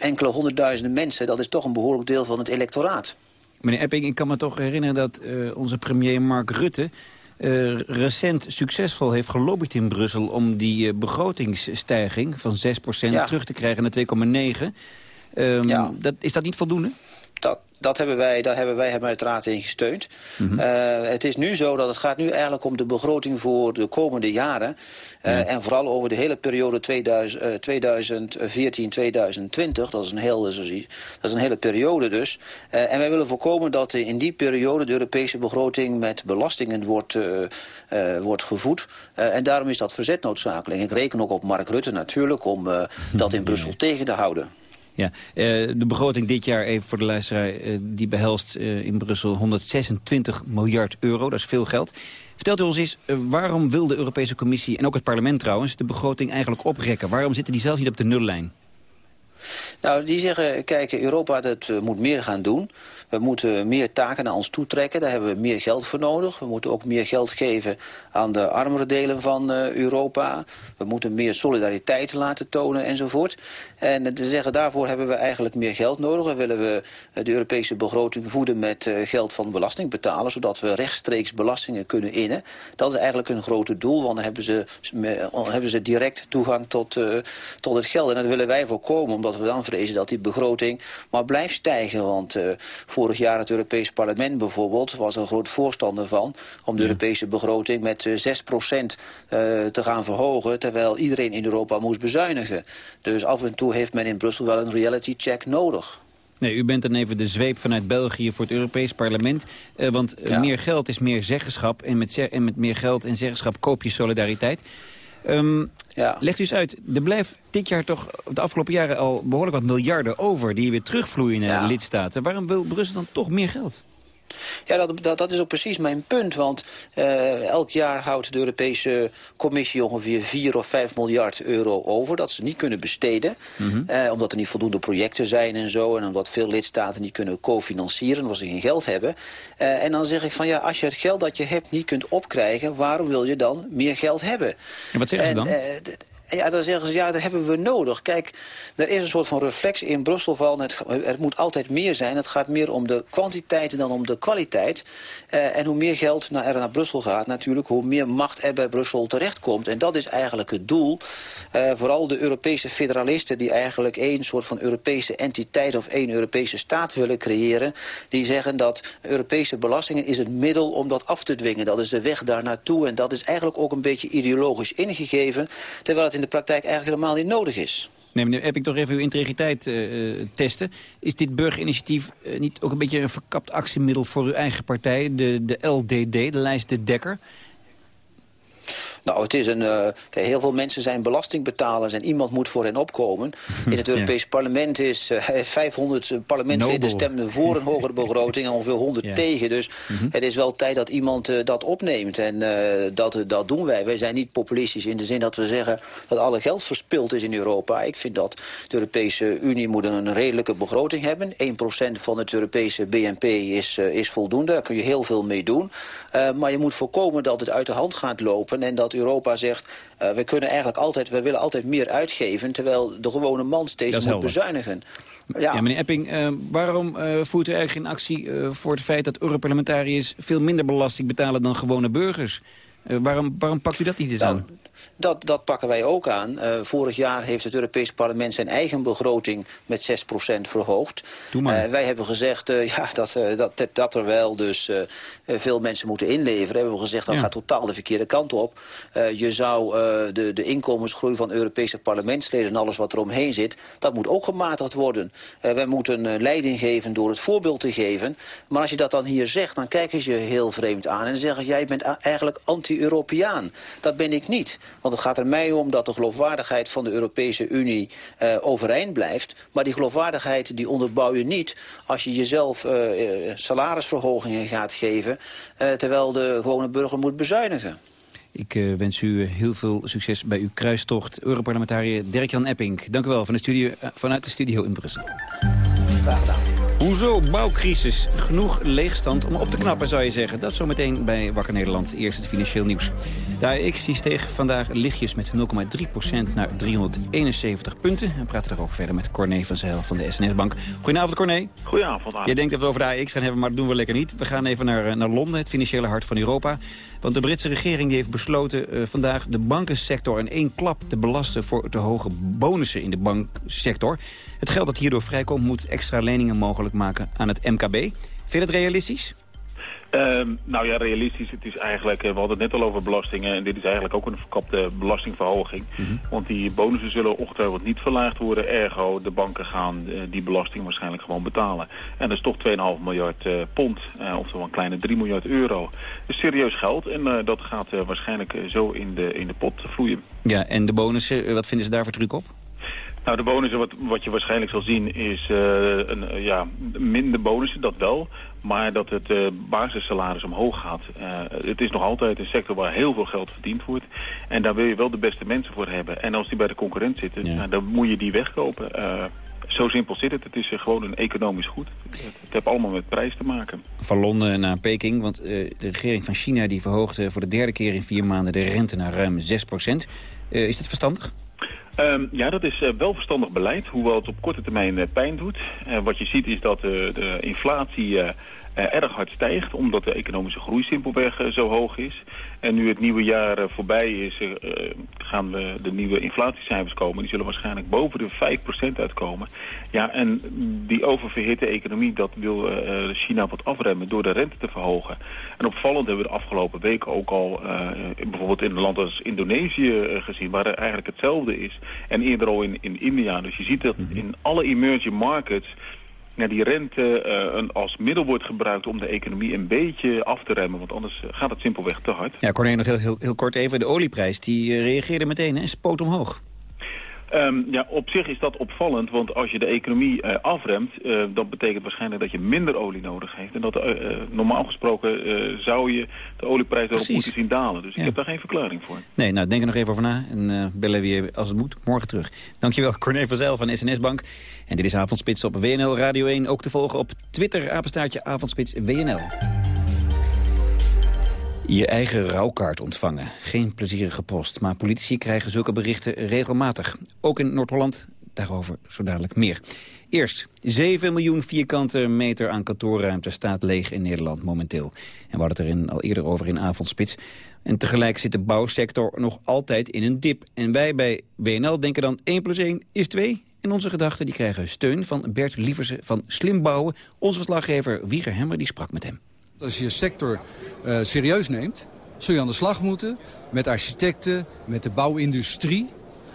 enkele honderdduizenden mensen... dat is toch een behoorlijk deel van het electoraat. Meneer Epping, ik kan me toch herinneren dat uh, onze premier Mark Rutte... Uh, recent succesvol heeft gelobbyd in Brussel... om die uh, begrotingsstijging van 6 ja. terug te krijgen naar 2,9. Um, ja. dat, is dat niet voldoende? Dat, hebben wij, daar hebben wij hem uiteraard in gesteund. Mm -hmm. uh, het is nu zo dat het gaat nu eigenlijk om de begroting voor de komende jaren. Uh, ja. En vooral over de hele periode 2014-2020. Dat is een heel, dat is een hele periode dus. En wij willen voorkomen dat in die periode de Europese begroting met belastingen wordt, wordt gevoed. en daarom is dat verzet noodzakelijk. Ik reken ook op Mark Rutte natuurlijk om dat in Brussel tegen te houden. Ja, uh, de begroting dit jaar, even voor de luisteraar, uh, die behelst uh, in Brussel 126 miljard euro. Dat is veel geld. Vertelt u ons eens, waarom wil de Europese Commissie, en ook het parlement trouwens, de begroting eigenlijk oprekken? Waarom zitten die zelf niet op de nullijn? Nou, die zeggen, kijk, Europa dat, uh, moet meer gaan doen. We moeten meer taken naar ons toetrekken. Daar hebben we meer geld voor nodig. We moeten ook meer geld geven aan de armere delen van uh, Europa. We moeten meer solidariteit laten tonen enzovoort. En te zeggen, daarvoor hebben we eigenlijk meer geld nodig. En willen we de Europese begroting voeden met geld van belastingbetalers... zodat we rechtstreeks belastingen kunnen innen. Dat is eigenlijk een grote doel, want dan hebben ze, hebben ze direct toegang tot, tot het geld. En dat willen wij voorkomen, omdat we dan vrezen dat die begroting maar blijft stijgen. Want uh, vorig jaar het Europees Parlement bijvoorbeeld was er een groot voorstander van... om de ja. Europese begroting met uh, 6 procent uh, te gaan verhogen... terwijl iedereen in Europa moest bezuinigen. Dus af en toe heeft men in Brussel wel een reality check nodig. Nee, u bent dan even de zweep vanuit België voor het Europees Parlement. Uh, want ja. meer geld is meer zeggenschap. En met, en met meer geld en zeggenschap koop je solidariteit. Um, ja. Legt u eens uit, er blijft dit jaar toch de afgelopen jaren al behoorlijk wat miljarden over... die weer terugvloeien naar ja. de lidstaten. Waarom wil Brussel dan toch meer geld? Ja, dat, dat, dat, is ook precies mijn punt. Want uh, elk jaar houdt de Europese Commissie ongeveer 4 of 5 miljard euro over. Dat ze niet kunnen besteden. Mm -hmm. uh, omdat er niet voldoende projecten zijn en zo. En omdat veel lidstaten niet kunnen cofinancieren. Omdat ze geen geld hebben. Uh, en dan zeg ik van ja, als je het geld dat je hebt niet kunt opkrijgen. Waarom wil je dan meer geld hebben? En wat zeggen en, ze dan? Ja, dan zeggen ze, ja, dat hebben we nodig. Kijk, er is een soort van reflex in Brussel van... het, moet altijd meer zijn. Het gaat meer om de kwantiteit dan om de kwaliteit. Uh, en hoe meer geld naar, er naar Brussel gaat natuurlijk... hoe meer macht er bij Brussel terechtkomt. En dat is eigenlijk het doel. Uh, vooral de Europese federalisten... die eigenlijk één soort van Europese entiteit... of één Europese staat willen creëren... die zeggen dat Europese belastingen is het middel om dat af te dwingen. Dat is de weg daar naartoe. En dat is eigenlijk ook een beetje ideologisch ingegeven... terwijl het in de praktijk eigenlijk helemaal niet nodig is. Nee, meneer, heb ik toch even uw integriteit uh, testen. Is dit burgerinitiatief uh, niet ook een beetje een verkapt actiemiddel voor uw eigen partij? De, de LDD, de lijst de Dekker? Nou, het is een... Uh, kijk, heel veel mensen zijn belastingbetalers en iemand moet voor hen opkomen. In het Europees ja. parlement is uh, 500 parlementsleden stemmen voor een hogere begroting en ongeveer 100 ja. tegen. Dus mm -hmm. het is wel tijd dat iemand uh, dat opneemt. En dat, dat doen wij. Wij zijn niet populistisch in de zin dat we zeggen dat alle geld verspild is in Europa. Ik vind dat de Europese Unie moet een redelijke begroting hebben. 1% van het Europese BNP is, is voldoende. Daar kun je heel veel mee doen. maar je moet voorkomen dat het uit de hand gaat lopen en dat Europa zegt... Uh, we kunnen eigenlijk altijd, we willen altijd meer uitgeven... terwijl de gewone man steeds moet helder. bezuinigen. Ja. ja, meneer Epping, uh, waarom uh, voert u eigenlijk geen actie voor het feit... dat Europarlementariërs veel minder belasting betalen dan gewone burgers? waarom, waarom pakt u dat niet eens nou, aan? Dat, dat pakken wij ook aan. Uh, vorig jaar heeft het Europees Parlement zijn eigen begroting met 6% verhoogd. Uh, wij hebben gezegd uh, ja, dat, dat, dat er wel dus veel mensen moeten inleveren. Hebben we gezegd dat ja. gaat totaal de verkeerde kant op. je zou de, de inkomensgroei van Europese parlementsleden en alles wat er omheen zit, dat moet ook gematigd worden. wij moeten leiding geven door het voorbeeld te geven. Maar als je dat dan hier zegt, dan kijken ze je heel vreemd aan en zeggen jij bent eigenlijk anti-Europeaan. Dat ben ik niet. Want het gaat er mij om dat de geloofwaardigheid van de Europese Unie uh, overeind blijft. Maar die geloofwaardigheid die onderbouw je niet als je jezelf uh, salarisverhogingen gaat geven... Terwijl de gewone burger moet bezuinigen. Ik uh, wens u heel veel succes bij uw kruistocht. Europarlementariër Dirk-Jan Epping, dank u wel van de studio, uh, vanuit de studio in Brussel. Graag gedaan. Hoezo bouwcrisis? Genoeg leegstand om op te knappen, zou je zeggen. Dat zometeen bij Wakker Nederland. Eerst het financieel nieuws. De AX steeg vandaag lichtjes met 0,3% naar 371 punten. We praten daarover verder met Corné van Zijl van de SNS-bank. Goedenavond, Corné. Goedenavond. Je denkt dat we over de AX gaan hebben, maar dat doen we lekker niet. We gaan even naar, naar Londen, het financiële hart van Europa. Want de Britse regering die heeft besloten uh, vandaag de bankensector in één klap te belasten voor te hoge bonussen in de banksector. Het geld dat hierdoor vrijkomt moet extra leningen mogelijk maken aan het MKB. Vind je dat realistisch? Um, nou ja, realistisch. Het is eigenlijk, we hadden het net al over belastingen. En dit is eigenlijk ook een verkapte belastingverhoging. Mm -hmm. Want die bonussen zullen ongetwijfeld niet verlaagd worden. Ergo, de banken gaan uh, die belasting waarschijnlijk gewoon betalen. En dat is toch 2,5 miljard uh, pond. Uh, oftewel een kleine 3 miljard euro. Dus serieus geld. En dat gaat waarschijnlijk zo in de, in de pot vloeien. Ja, en de bonussen, wat vinden ze daar voor truc op? Nou, de bonussen, wat, wat je waarschijnlijk zal zien, is uh, een, uh, ja, minder bonussen, dat wel. Maar dat het uh, basissalaris omhoog gaat. het is nog altijd een sector waar heel veel geld verdiend wordt. En daar wil je wel de beste mensen voor hebben. En als die bij de concurrent zitten, ja. nou, dan moet je die wegkopen. zo simpel zit het. Het is gewoon een economisch goed. Het, het heeft allemaal met prijs te maken. Van Londen naar Peking, want de regering van China die verhoogde voor de derde keer in vier maanden de rente naar ruim 6 procent. is dat verstandig? Um, ja, dat is uh, wel verstandig beleid, hoewel het op korte termijn uh, pijn doet. Uh, wat je ziet is dat de inflatie erg hard stijgt, omdat de economische groei simpelweg zo hoog is. En nu het nieuwe jaar voorbij is, gaan we de nieuwe inflatiecijfers komen. Die zullen waarschijnlijk boven de 5% uitkomen. Ja, en die oververhitte economie, dat wil China wat afremmen door de rente te verhogen. En opvallend hebben we de afgelopen weken ook al, bijvoorbeeld in een land als Indonesië gezien, waar er eigenlijk hetzelfde is. En eerder al in, in India. Dus je ziet dat in alle emerging markets ja, die rente uh, als middel wordt gebruikt om de economie een beetje af te remmen. Want anders gaat het simpelweg te hard. Ja, Corné, nog heel, heel, heel kort even. De olieprijs die uh, reageerde meteen en spoot omhoog. Um, ja, op zich is dat opvallend, want als je de economie uh, afremt, uh, dat betekent waarschijnlijk dat je minder olie nodig heeft. En dat uh, normaal gesproken zou je de olieprijs erop moeten zien dalen. Dus ja. ik heb daar geen verklaring voor. Nee, nou denk er nog even over na en bellen we als het moet morgen terug. Dankjewel, Corné van Zijl van SNS Bank. En dit is Avondspits op WNL Radio 1, ook te volgen op Twitter, apenstaartje Avondspits WNL. Je eigen rouwkaart ontvangen. Geen plezierige post, maar politici krijgen zulke berichten regelmatig. Ook in Noord-Holland, daarover zo dadelijk meer. Eerst, 7 miljoen vierkante meter aan kantoorruimte staat leeg in Nederland momenteel. En we hadden het er al eerder over in Avondspits. En tegelijk zit de bouwsector nog altijd in een dip. En wij bij WNL denken dan 1 plus 1 is 2. En onze gedachten die krijgen steun van Bert Lieversen van Slim Bouwen. Onze verslaggever Wieger Hemmer die sprak met hem. Als je je sector uh, serieus neemt, zul je aan de slag moeten met architecten, met de bouwindustrie...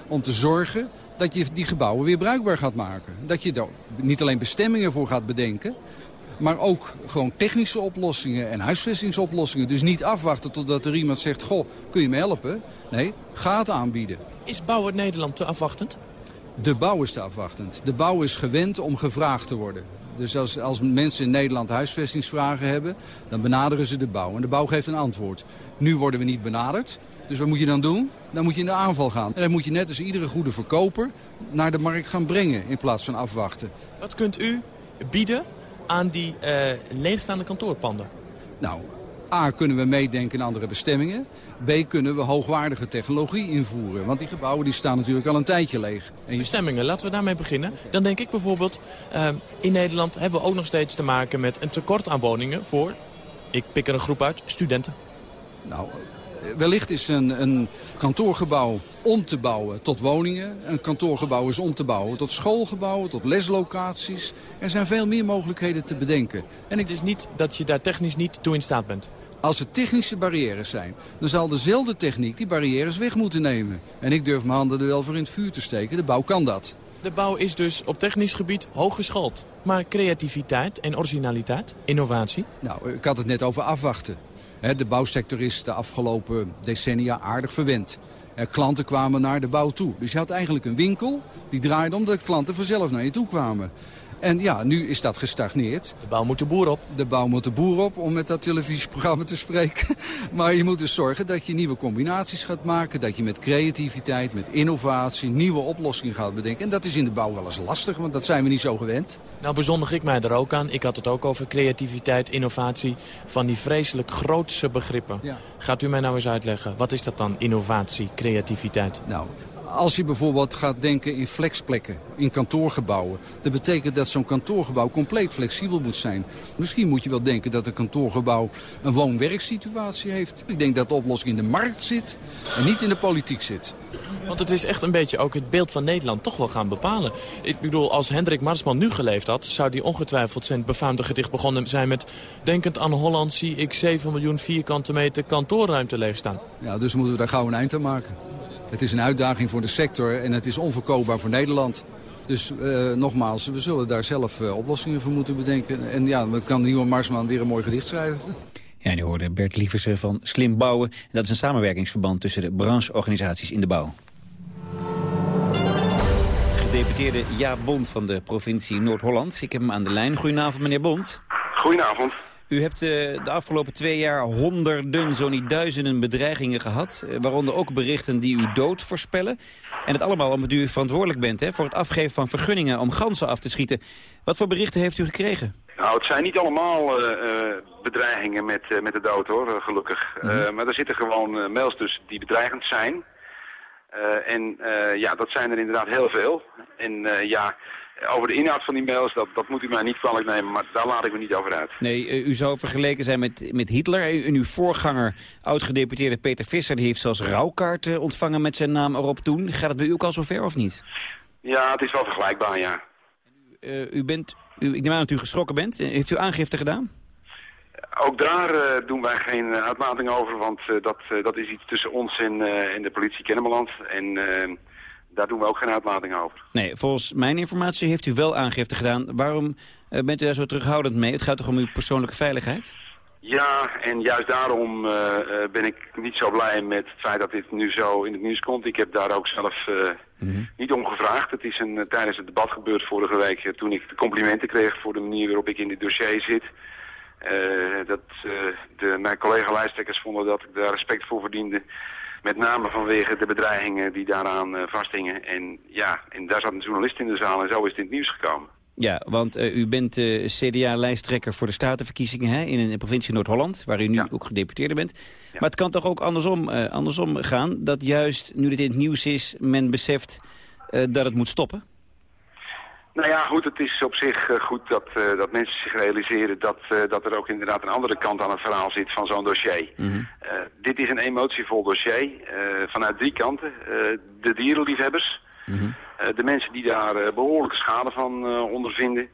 om te zorgen dat je die gebouwen weer bruikbaar gaat maken. Dat je er niet alleen bestemmingen voor gaat bedenken... maar ook gewoon technische oplossingen en huisvestingsoplossingen. Dus niet afwachten totdat er iemand zegt... goh, kun je me helpen? Nee, ga het aanbieden. Is bouwen Nederland te afwachtend? De bouw is te afwachtend. De bouw is gewend om gevraagd te worden. Dus als, als mensen in Nederland huisvestingsvragen hebben, dan benaderen ze de bouw. En de bouw geeft een antwoord. Nu worden we niet benaderd. Dus wat moet je dan doen? Dan moet je in de aanval gaan. En dan moet je net als iedere goede verkoper naar de markt gaan brengen in plaats van afwachten. Wat kunt u bieden aan die uh, leegstaande kantoorpanden? Nou, A, kunnen we meedenken in andere bestemmingen. B, kunnen we hoogwaardige technologie invoeren. Want die gebouwen die staan natuurlijk al een tijdje leeg. En je... Bestemmingen, laten we daarmee beginnen. Dan denk ik bijvoorbeeld, uh, in Nederland hebben we ook nog steeds te maken met een tekort aan woningen voor, ik pik er een groep uit, studenten. Nou, wellicht is een, een kantoorgebouw om te bouwen tot woningen. Een kantoorgebouw is om te bouwen tot schoolgebouwen, tot leslocaties. Er zijn veel meer mogelijkheden te bedenken. En ik... Het is niet dat je daar technisch niet toe in staat bent. Als er technische barrières zijn, dan zal dezelfde techniek die barrières weg moeten nemen. En ik durf mijn handen er wel voor in het vuur te steken. De bouw kan dat. De bouw is dus op technisch gebied hoog geschoold. Maar creativiteit en originaliteit, innovatie? Nou, ik had het net over afwachten. De bouwsector is de afgelopen decennia aardig verwend. Uh, klanten kwamen naar de bouw toe. Dus je had eigenlijk een winkel die draaide omdat klanten vanzelf naar je toe kwamen. En ja, nu is dat gestagneerd. De bouw moet de boer op. De bouw moet de boer op, om met dat televisieprogramma te spreken. Maar je moet dus zorgen dat je nieuwe combinaties gaat maken. Dat je met creativiteit, met innovatie, nieuwe oplossingen gaat bedenken. En dat is in de bouw wel eens lastig, want dat zijn we niet zo gewend. Nou bezondig ik mij er ook aan. Ik had het ook over creativiteit, innovatie. Van die vreselijk grootse begrippen. Ja. Gaat u mij nou eens uitleggen. Wat is dat dan, innovatie, creativiteit? Nou, als je bijvoorbeeld gaat denken in flexplekken, in kantoorgebouwen... dat betekent dat zo'n kantoorgebouw compleet flexibel moet zijn. Misschien moet je wel denken dat een kantoorgebouw een woon-werksituatie heeft. Ik denk dat de oplossing in de markt zit en niet in de politiek zit. Want het is echt een beetje ook het beeld van Nederland toch wel gaan bepalen. Ik bedoel, als Hendrik Marsman nu geleefd had... zou die ongetwijfeld zijn befaamde gedicht begonnen zijn met... denkend aan Holland zie ik 7 miljoen vierkante meter kantoorruimte leegstaan. Ja, dus moeten we daar gauw een eind aan maken. Het is een uitdaging voor de sector en het is onverkoopbaar voor Nederland. Dus uh, nogmaals, we zullen daar zelf uh, oplossingen voor moeten bedenken. En ja, dan kan Nieuwe Marsman weer een mooi gedicht schrijven. Ja, nu hoorde Bert Lieversen van Slim Bouwen. Dat is een samenwerkingsverband tussen de brancheorganisaties in de bouw. Gedeputeerde Jaap Bond van de provincie Noord-Holland. Ik heb hem aan de lijn. Goedenavond, meneer Bond. Goedenavond. U hebt uh, de afgelopen twee jaar honderden, zo niet duizenden bedreigingen gehad. Uh, waaronder ook berichten die u dood voorspellen. En het allemaal omdat u verantwoordelijk bent hè, voor het afgeven van vergunningen om ganzen af te schieten. Wat voor berichten heeft u gekregen? Nou, het zijn niet allemaal uh, bedreigingen met, met de dood hoor, gelukkig. Mm -hmm. maar er zitten gewoon mails tussen die bedreigend zijn. en ja, dat zijn er inderdaad heel veel. En ja, over de inhoud van die mails, dat, dat moet u mij niet kwalijk nemen, maar daar laat ik me niet over uit. Nee, u zou vergeleken zijn met, met Hitler. En uw voorganger, oud-gedeputeerde Peter Visser, die heeft zelfs rouwkaarten ontvangen met zijn naam erop toen. Gaat het bij u ook al zover of niet? Ja, het is wel vergelijkbaar, ja. Uh, u bent, u, ik neem aan dat u geschrokken bent. Heeft u aangifte gedaan? Ook daar uh, doen wij geen uitlating over, want dat, dat is iets tussen ons en, en de politie Kennemerland. En daar doen we ook geen uitlating over. Nee, volgens mijn informatie heeft u wel aangifte gedaan. Waarom uh, bent u daar zo terughoudend mee? Het gaat toch om uw persoonlijke veiligheid? Ja, en juist daarom uh, ben ik niet zo blij met het feit dat dit nu zo in het nieuws komt. Ik heb daar ook zelf uh, mm -hmm. niet om gevraagd. Het is een, tijdens het debat gebeurd vorige week toen ik de complimenten kreeg voor de manier waarop ik in dit dossier zit. dat de, mijn collega-lijsttrekkers vonden dat ik daar respect voor verdiende. Met name vanwege de bedreigingen die daaraan uh, vasthingen. En ja, en daar zat een journalist in de zaal en zo is het in het nieuws gekomen. Ja, want uh, u bent uh, CDA-lijsttrekker voor de statenverkiezingen hè, in de provincie Noord-Holland, waar u nu ja. ook gedeputeerde bent. Ja. Maar het kan toch ook andersom, uh, andersom gaan, dat juist nu dit in het nieuws is, men beseft dat het moet stoppen? Nou ja, goed, het is op zich uh, goed dat, uh, dat mensen zich realiseren dat, uh, dat er ook inderdaad een andere kant aan het verhaal zit van zo'n dossier. Mm -hmm. dit is een emotievol dossier vanuit drie kanten. de dierenliefhebbers, mm -hmm. de mensen die daar behoorlijke schade van ondervinden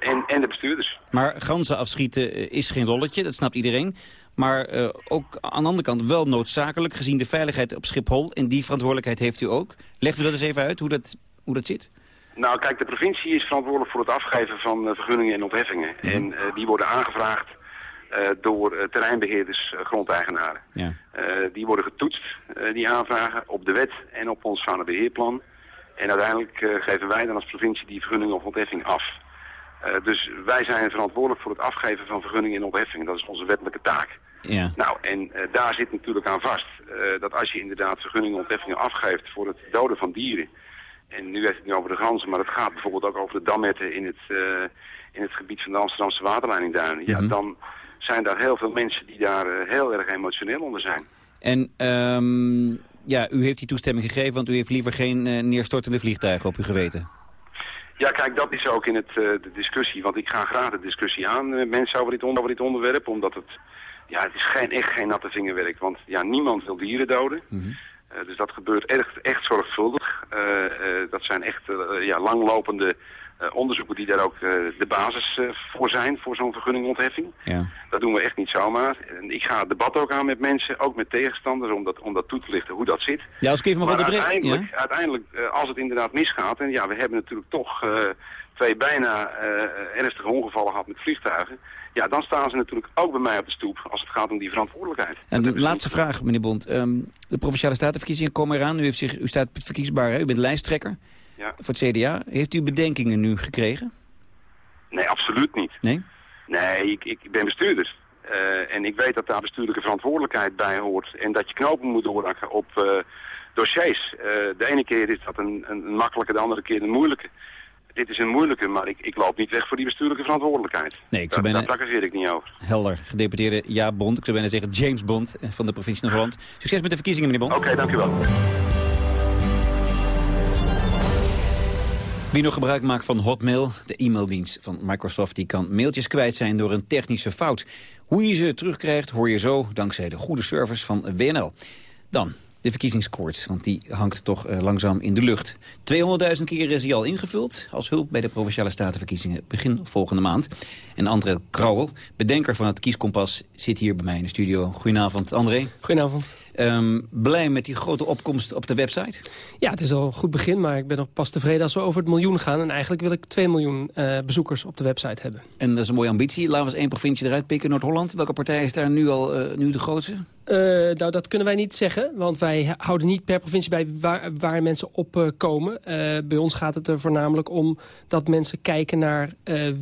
en, en de bestuurders. Maar ganzen afschieten is geen rolletje, dat snapt iedereen. Maar ook aan de andere kant wel noodzakelijk gezien de veiligheid op Schiphol. En die verantwoordelijkheid heeft u ook. Legt u dat eens even uit, hoe dat, hoe dat zit? Nou, kijk, de provincie is verantwoordelijk voor het afgeven van uh, vergunningen en ontheffingen. Mm. En uh, die worden aangevraagd uh, door terreinbeheerders, grondeigenaren. Ja. die worden getoetst, die aanvragen, op de wet en op ons beheerplan. En uiteindelijk geven wij dan als provincie die vergunning of ontheffing af. dus wij zijn verantwoordelijk voor het afgeven van vergunningen en ontheffingen. Dat is onze wettelijke taak. Ja. Nou, en daar zit natuurlijk aan vast dat als je inderdaad vergunningen en ontheffingen afgeeft voor het doden van dieren... En nu heeft het nu over de ganzen, maar het gaat bijvoorbeeld ook over de dammetten in het, uh, in het gebied van de Amsterdamse waterleidingduinen. Ja, dan zijn daar heel veel mensen die daar uh, heel erg emotioneel onder zijn. En um, ja, u heeft die toestemming gegeven, want u heeft liever geen uh, neerstortende vliegtuigen op uw geweten. Ja, kijk, dat is ook in het, de discussie, want ik ga graag de discussie aan, mensen over dit, onder, over dit onderwerp, omdat het, ja, het is geen, echt geen natte vingerwerk, want ja, niemand wil dieren doden. Mm -hmm. Uh, dus dat gebeurt echt, echt zorgvuldig. Uh, uh, dat zijn echt ja, langlopende eh, onderzoeken die daar ook eh, de basis eh, voor zijn, voor zo'n vergunningontheffing. Ja. Dat doen we echt niet zomaar. En ik ga het debat ook aan met mensen, ook met tegenstanders, om dat, om dat toe te lichten hoe dat zit. Ja, als ik even mag maar onderbreken. uiteindelijk, Ja? uiteindelijk eh, als het inderdaad misgaat, en ja, we hebben natuurlijk toch eh, twee bijna eh, ernstige ongevallen gehad met vliegtuigen, ja, dan staan ze natuurlijk ook bij mij op de stoep als het gaat om die verantwoordelijkheid. En de laatste vraag, meneer Bond. Ehm, de Provinciale Statenverkiezingen komen eraan. U, heeft zich, u staat verkiesbaar, hè? u bent lijsttrekker Ja. voor het CDA. Heeft u bedenkingen nu gekregen? Nee, absoluut niet. Nee? Nee, ik, ik ben bestuurder. Eh, en ik weet dat daar bestuurlijke verantwoordelijkheid bij hoort. En dat je knopen moet doorhakken op eh, dossiers. Eh, de ene keer is dat een, een, makkelijke, de andere keer een moeilijke. Dit is een moeilijke, maar ik, ik loop niet weg voor die bestuurlijke verantwoordelijkheid. Nee, ik zou bijna- daar ik niet over. Helder, gedeputeerde Ja Bond. Ik zou bijna zeggen James Bond van de provincie Noord-Holland. Succes met de verkiezingen, meneer Bond. Oké, dank u wel. Wie nog gebruik maakt van Hotmail, de e-maildienst van Microsoft... die kan mailtjes kwijt zijn door een technische fout. Hoe je ze terugkrijgt hoor je zo dankzij de goede service van WNL. Dan de verkiezingskoorts, want die hangt toch eh, langzaam in de lucht. 200.000 keer is die al ingevuld als hulp bij de Provinciale Statenverkiezingen begin volgende maand. En André Krauwel, bedenker van het Kieskompas, zit hier bij mij in de studio. Goedenavond, André. Goedenavond. Ehm, blij met die grote opkomst op de website? Ja, het is al een goed begin, maar ik ben nog pas tevreden als we over het miljoen gaan. En eigenlijk wil ik 2 miljoen eh, bezoekers op de website hebben. En dat is een mooie ambitie. Laten we eens één provincie eruit pikken, Noord-Holland. Welke partij is daar nu al eh, nu de grootste? Eh, nou, dat kunnen wij niet zeggen, want wij houden niet per provincie bij waar, waar mensen op komen. Bij ons gaat het er voornamelijk om dat mensen kijken naar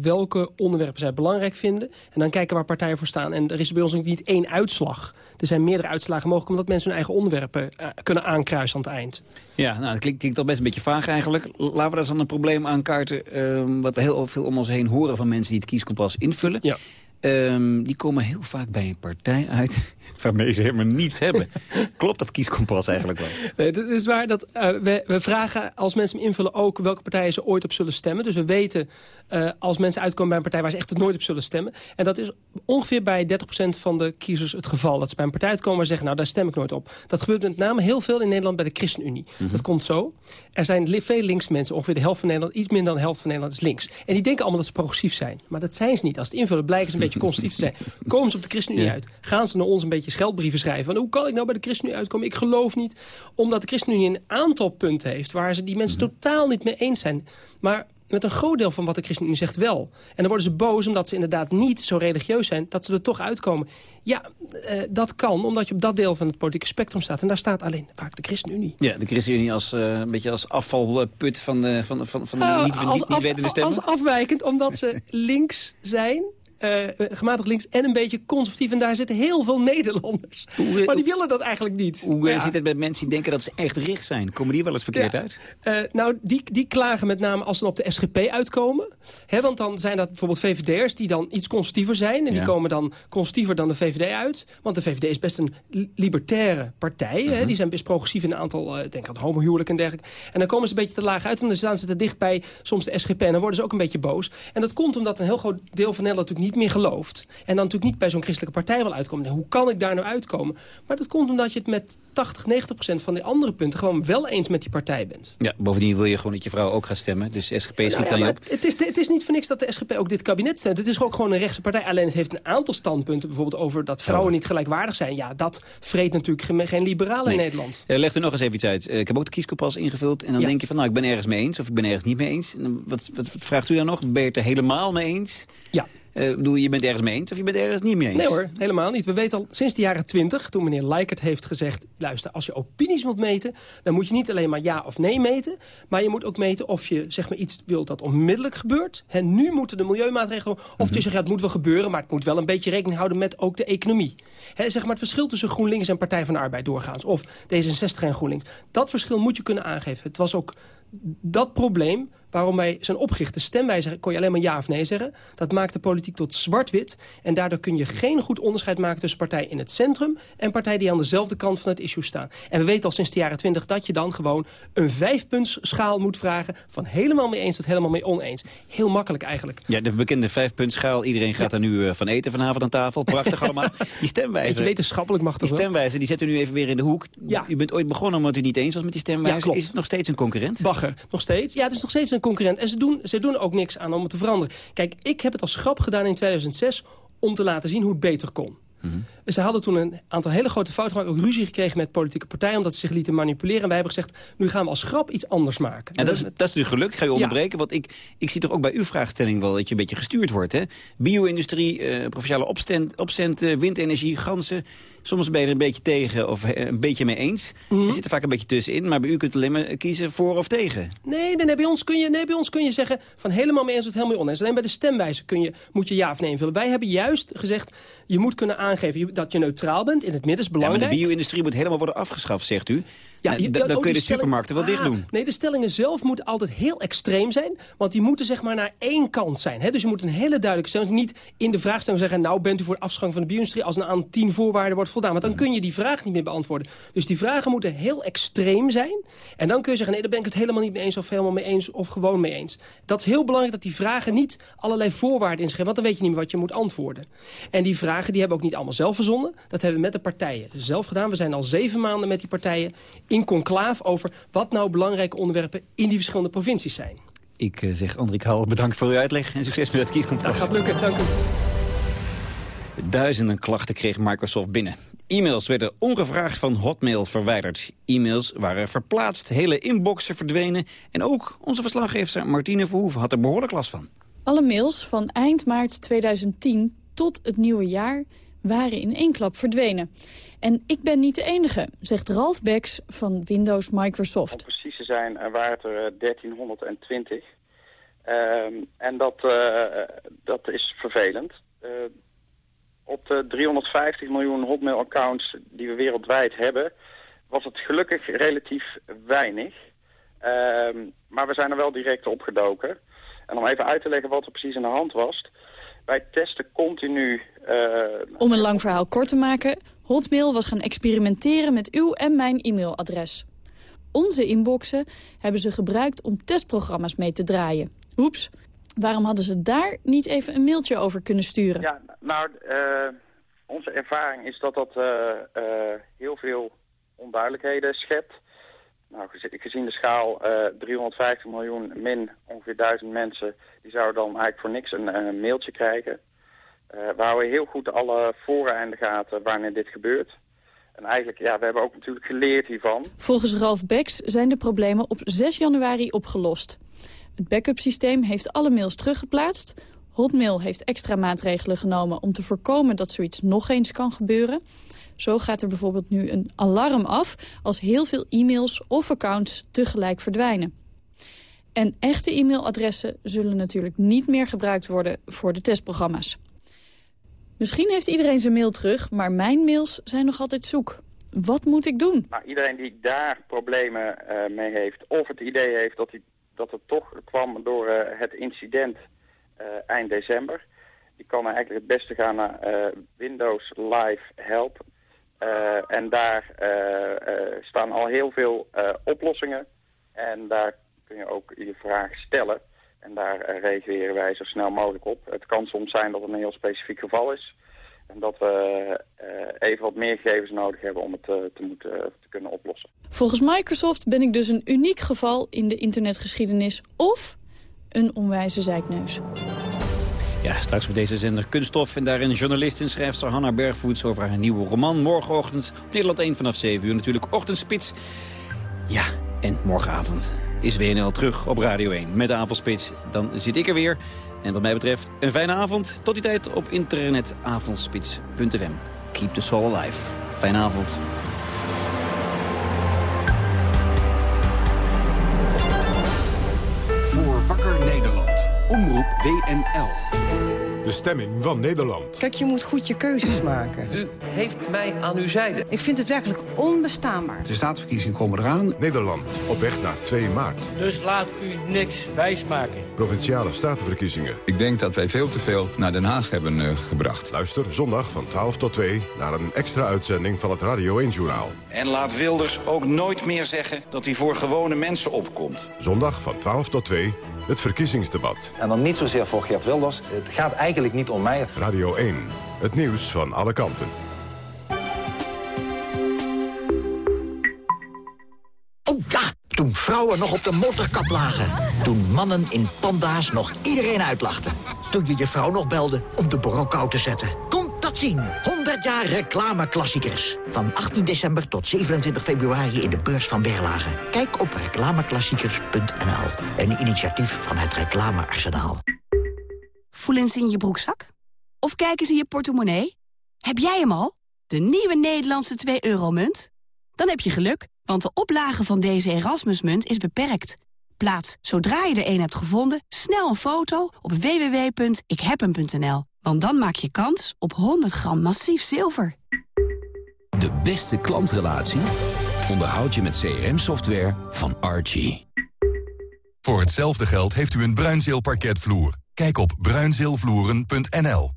welke onderwerpen zij belangrijk vinden. En dan kijken waar partijen voor staan. En er is bij ons ook niet één uitslag. Er zijn meerdere uitslagen mogelijk omdat mensen hun eigen onderwerpen eh, kunnen aankruisen aan het eind. Ja, nou, dat klinkt, klinkt toch best een beetje vaag eigenlijk. Laten we daar eens aan een probleem aankaarten... ehm, wat we heel veel om ons heen horen van mensen die het kieskompas invullen. Ja. Ehm, die komen heel vaak bij een partij uit waarmee ze helemaal niets hebben. Klopt dat kieskompas eigenlijk wel? Nee, het is waar dat eh, we, we vragen als mensen hem invullen ook welke partijen ze ooit op zullen stemmen. Dus we weten eh, als mensen uitkomen bij een partij waar ze echt het nooit op zullen stemmen. En dat is ongeveer bij 30% van de kiezers het geval. Dat ze bij een partij uitkomen waar ze zeggen, nou daar stem ik nooit op. Dat gebeurt met name heel veel in Nederland bij de ChristenUnie. Dat komt zo. Er zijn veel links mensen, ongeveer de helft van Nederland, iets minder dan de helft van Nederland is links. En die denken allemaal dat ze progressief zijn. Maar dat zijn ze niet. Als het invullen blijken ze een beetje conservatief te zijn. Komen ze op de ChristenUnie Ja. uit? Gaan ze naar ons een beetje scheldbrieven schrijven? Van, hoe kan ik nou bij de ChristenUnie uitkomen? Ik geloof niet. Omdat de ChristenUnie een aantal punten heeft... waar ze die mensen totaal niet mee eens zijn. Maar met een groot deel van wat de ChristenUnie zegt wel. En dan worden ze boos omdat ze inderdaad niet zo religieus zijn... dat ze er toch uitkomen. Ja, eh, dat kan omdat je op dat deel van het politieke spectrum staat. En daar staat alleen vaak de ChristenUnie. Ja, de ChristenUnie als, eh, een beetje als afvalput van de, van, van, van de Nou, niet, niet, niet af- wetende stemmen. Als afwijkend, omdat ze links zijn... eh, gematigd links en een beetje conservatief. En daar zitten heel veel Nederlanders. maar die willen dat eigenlijk niet. Hoe eh, Ja. zit het met mensen die denken dat ze echt recht zijn? Komen die wel eens verkeerd Ja. uit? Eh, nou, die, die klagen met name als ze op de SGP uitkomen. Hè, want dan zijn dat bijvoorbeeld VVD'ers die dan iets conservatiever zijn. En Ja. die komen dan conservatiever dan de VVD uit. Want de VVD is best een li- libertaire partij. Mhm. hè. Die zijn best progressief in een aantal, eh, denk aan homohuwelijk en dergelijke. En dan komen ze een beetje te laag uit. En dan staan ze te dicht bij soms de SGP. En dan worden ze ook een beetje boos. En dat komt omdat een heel groot deel van Nederland natuurlijk niet meer gelooft. En dan natuurlijk niet bij zo'n christelijke partij wil uitkomen. Hoe kan ik daar nou uitkomen? Maar dat komt omdat je het met 80, 90 procent van die andere punten... gewoon wel eens met die partij bent. Ja, bovendien wil je gewoon dat je vrouw ook gaat stemmen. Dus SGP schiet Nou ja, op. het, is, het is niet voor niks dat de SGP ook dit kabinet steunt. Het is ook gewoon een rechtse partij. Alleen het heeft een aantal standpunten. Bijvoorbeeld over dat vrouwen niet gelijkwaardig zijn. Ja, dat vreet natuurlijk geen, liberalen in. Nederland. Eh, leg er nog eens even iets uit. Eh, ik heb ook de kieskompas ingevuld. En dan Ja. denk je van, nou, ik ben ergens mee eens. Of ik ben ergens niet mee eens. En wat, wat, wat vraagt u dan nog? Ben je het er helemaal mee eens? Ja. Bedoel, je bent ergens mee eens of je bent ergens niet mee eens? Nee hoor, helemaal niet. We weten al sinds de jaren 20, toen meneer Leikert heeft gezegd... luister, als je opinies wilt meten, dan moet je niet alleen maar ja of nee meten... maar je moet ook meten of je zeg maar, iets wilt dat onmiddellijk gebeurt. Hè, nu moeten de milieumaatregelen... of je zegt, ja, het moet wel gebeuren... maar het moet wel een beetje rekening houden met ook de economie. Zeg maar het verschil tussen GroenLinks en Partij van de Arbeid doorgaans... of D66 en GroenLinks, dat verschil moet je kunnen aangeven. Het was ook dat probleem waarom wij zijn opgericht. De stemwijzer kon je alleen maar ja of nee zeggen. Dat maakt de politiek tot zwart-wit. En daardoor kun je geen goed onderscheid maken tussen partijen in het centrum... en partijen die aan dezelfde kant van het issue staan. En we weten al sinds de jaren twintig dat je dan gewoon een vijfpuntsschaal moet vragen... van helemaal mee eens tot helemaal mee oneens. Heel makkelijk eigenlijk. Ja, de bekende vijfpuntschaal. Iedereen gaat daar nu eh, van eten vanavond aan tafel. Prachtig allemaal. Die Beetje stemwijzer, wetenschappelijk mag die dat wel. stemwijzer die zetten u even weer in de hoek. Ja. U bent ooit begonnen omdat u niet eens was met die stemwijzer. Ja, klopt. Is het nog steeds een concurrent? Burger nog steeds... ja, het is nog steeds een concurrent. En ze doen, ze doen ook niks aan om het te veranderen. Kijk, ik heb het als grap gedaan in 2006 om te laten zien hoe het beter kon. Ze hadden toen een aantal hele grote fouten gemaakt. Ook ruzie gekregen met politieke partijen. Omdat ze zich lieten manipuleren. En wij hebben gezegd, nu gaan we als grap iets anders maken. En dat is, dat is natuurlijk geluk. Ga je onderbreken. Want ik, ik zie toch ook bij uw vraagstelling wel dat je een beetje gestuurd wordt. hè? Bio-industrie, eh, provinciale opstand, opcenten, windenergie, ganzen. Soms ben je er een beetje tegen of eh, een beetje mee eens. Mhm. Je zit er vaak een beetje tussenin. Maar bij u kunt alleen maar kiezen voor of tegen. Nee, nee, nee, bij ons kun je, nee, bij ons kun je zeggen van helemaal mee eens of helemaal mee oneens. Alleen bij de stemwijze kun je, moet je ja of nee invullen. Wij hebben juist gezegd, je moet kunnen aangeven dat je neutraal bent. In het midden is Ja, maar belangrijk. de bio-industrie moet helemaal worden afgeschaft, zegt u. Ja, je- dan ook kun je de stelling- supermarkten wel dicht Ah, doen. Nee, de stellingen zelf moeten altijd heel extreem zijn. Want die moeten zeg maar naar één kant zijn. Hè? Dus je moet een hele duidelijke stelling... Niet in de vraagstelling zeggen... nou, bent u voor de afschaffing van de bio-industrie... als een aan tien voorwaarden wordt voldaan. Want dan kun je die vraag niet meer beantwoorden. Dus die vragen moeten heel extreem zijn. En dan kun je zeggen... nee, daar ben ik het helemaal niet mee eens... of helemaal mee eens of gewoon mee eens. Dat is heel belangrijk dat die vragen niet allerlei voorwaarden inschrijven. Want dan weet je niet meer wat je moet antwoorden. En die vragen die hebben we ook niet allemaal zelf verzonnen. Dat hebben we met de partijen zelf gedaan. We zijn al zeven maanden met die partijen in conclaaf over wat nou belangrijke onderwerpen in die verschillende provincies zijn. Ik eh, zeg Andrik Hal, bedankt voor uw uitleg en succes met het kieskompas. Dat gaat lukken, dank u. Duizenden klachten kreeg Microsoft binnen. E-mails werden ongevraagd van Hotmail verwijderd. E-mails waren verplaatst, hele inboxen verdwenen... en ook onze verslaggever Martine Verhoeven had er behoorlijk last van. Alle mails van eind maart 2010 tot het nieuwe jaar waren in één klap verdwenen. En ik ben niet de enige, zegt Ralf Beks van Windows Microsoft. precies te zijn eh, waren er eh, 1320. Ehm, en dat, eh, dat is vervelend. Eh, op de 350 miljoen Hotmail-accounts die we wereldwijd hebben... was het gelukkig relatief weinig. Ehm, maar we zijn er wel direct opgedoken. En om even uit te leggen wat er precies aan de hand was... wij testen continu... eh, Om een lang verhaal kort te maken, Hotmail was gaan experimenteren met uw en mijn e-mailadres. Onze inboxen hebben ze gebruikt om testprogramma's mee te draaien. Oeps, waarom hadden ze daar niet even een mailtje over kunnen sturen? Ja, nou, eh, onze ervaring is dat dat eh, eh, heel veel onduidelijkheden schept. Nou, gezi- gezien de schaal eh 350 miljoen min ongeveer 1000 mensen, die zouden dan eigenlijk voor niks een mailtje krijgen. Eh, we houden heel goed alle fora in de gaten wanneer dit gebeurt. En eigenlijk, ja, we hebben ook natuurlijk geleerd hiervan. Volgens Ralf Beks zijn de problemen op 6 januari opgelost. Het backup-systeem heeft alle mails teruggeplaatst. Hotmail heeft extra maatregelen genomen om te voorkomen dat zoiets nog eens kan gebeuren. Zo gaat er bijvoorbeeld nu een alarm af als heel veel e-mails of accounts tegelijk verdwijnen. En echte e-mailadressen zullen natuurlijk niet meer gebruikt worden voor de testprogramma's. Misschien heeft iedereen zijn mail terug, maar mijn mails zijn nog altijd zoek. Wat moet ik doen? Nou, iedereen die daar problemen eh, mee heeft, of het idee heeft dat, die, dat het toch kwam door eh, het incident eh, eind december, die kan eigenlijk het beste gaan naar Windows Live Help. En daar staan al heel veel oplossingen. En daar kun je ook je vraag stellen. En daar eh, reageren wij zo snel mogelijk op. Het kan soms zijn dat het een heel specifiek geval is. En dat we eh, even wat meer gegevens nodig hebben om het eh, te, moeten, te kunnen oplossen. Volgens Microsoft ben ik dus een uniek geval in de internetgeschiedenis... of een onwijze zeikneus. Ja, straks op deze zender Kunststof. En daarin journalist en schrijfster Hanna Bergvoets over haar nieuwe roman. Morgenochtend op Nederland 1 vanaf 7 uur natuurlijk ochtendspits. Ja, en morgenavond is WNL terug op Radio 1 met de avondspits. Dan zit ik er weer. En wat mij betreft een fijne avond. Tot die tijd op internet avondspits.fm. Keep the soul alive. Fijne avond. Voor Wakker Nederland. Omroep WNL. De stemming van Nederland. Kijk, je moet goed je keuzes maken. U heeft mij aan uw zijde. Ik vind het werkelijk onbestaanbaar. De staatsverkiezingen komen eraan. Nederland op weg naar 2 maart. Dus laat u niks wijsmaken. Provinciale statenverkiezingen. Ik denk dat wij veel te veel naar Den Haag hebben eh, gebracht. Luister zondag van 12 tot 2 naar een extra uitzending van het Radio 1-journaal. En laat Wilders ook nooit meer zeggen dat hij voor gewone mensen opkomt. Zondag van 12 tot 2 het verkiezingsdebat. En dan niet zozeer voor Geert Wilders. Het gaat eigenlijk niet om mij. Radio 1, het nieuws van alle kanten. Oh ja, toen vrouwen nog op de motorkap lagen. Toen mannen in panda's nog iedereen uitlachten. Toen je je vrouw nog belde om de borrelkou te zetten. Dat zien. 100 jaar reclameklassiekers. Van 18 december tot 27 februari in de beurs van Berlage. Kijk op reclameklassiekers.nl. Een initiatief van het Reclamearsenaal. Voelen ze in je broekzak? Of kijken ze in je portemonnee? Heb jij hem al? De nieuwe Nederlandse 2-euro-munt? Dan heb je geluk, want de oplage van deze Erasmusmunt is beperkt. Plaats, zodra je er een hebt gevonden, snel een foto op www.ikhebhem.nl. Want dan maak je kans op 100 gram massief zilver. De beste klantrelatie onderhoud je met CRM-software van Archie. Voor hetzelfde geld heeft u een Bruinzeel parketvloer. Kijk op bruinzeelvloeren.nl.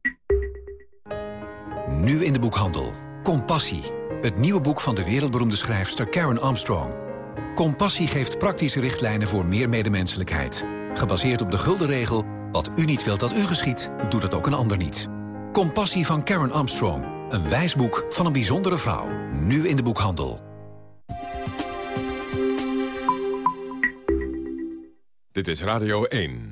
Nu in de boekhandel. Compassie. Het nieuwe boek van de wereldberoemde schrijfster Karen Armstrong. Compassie geeft praktische richtlijnen voor meer medemenselijkheid. Gebaseerd op de gulden regel... wat u niet wilt dat u geschiet, doet het ook een ander niet. Compassie van Karen Armstrong. Een wijsboek van een bijzondere vrouw. Nu in de boekhandel. Dit is Radio 1.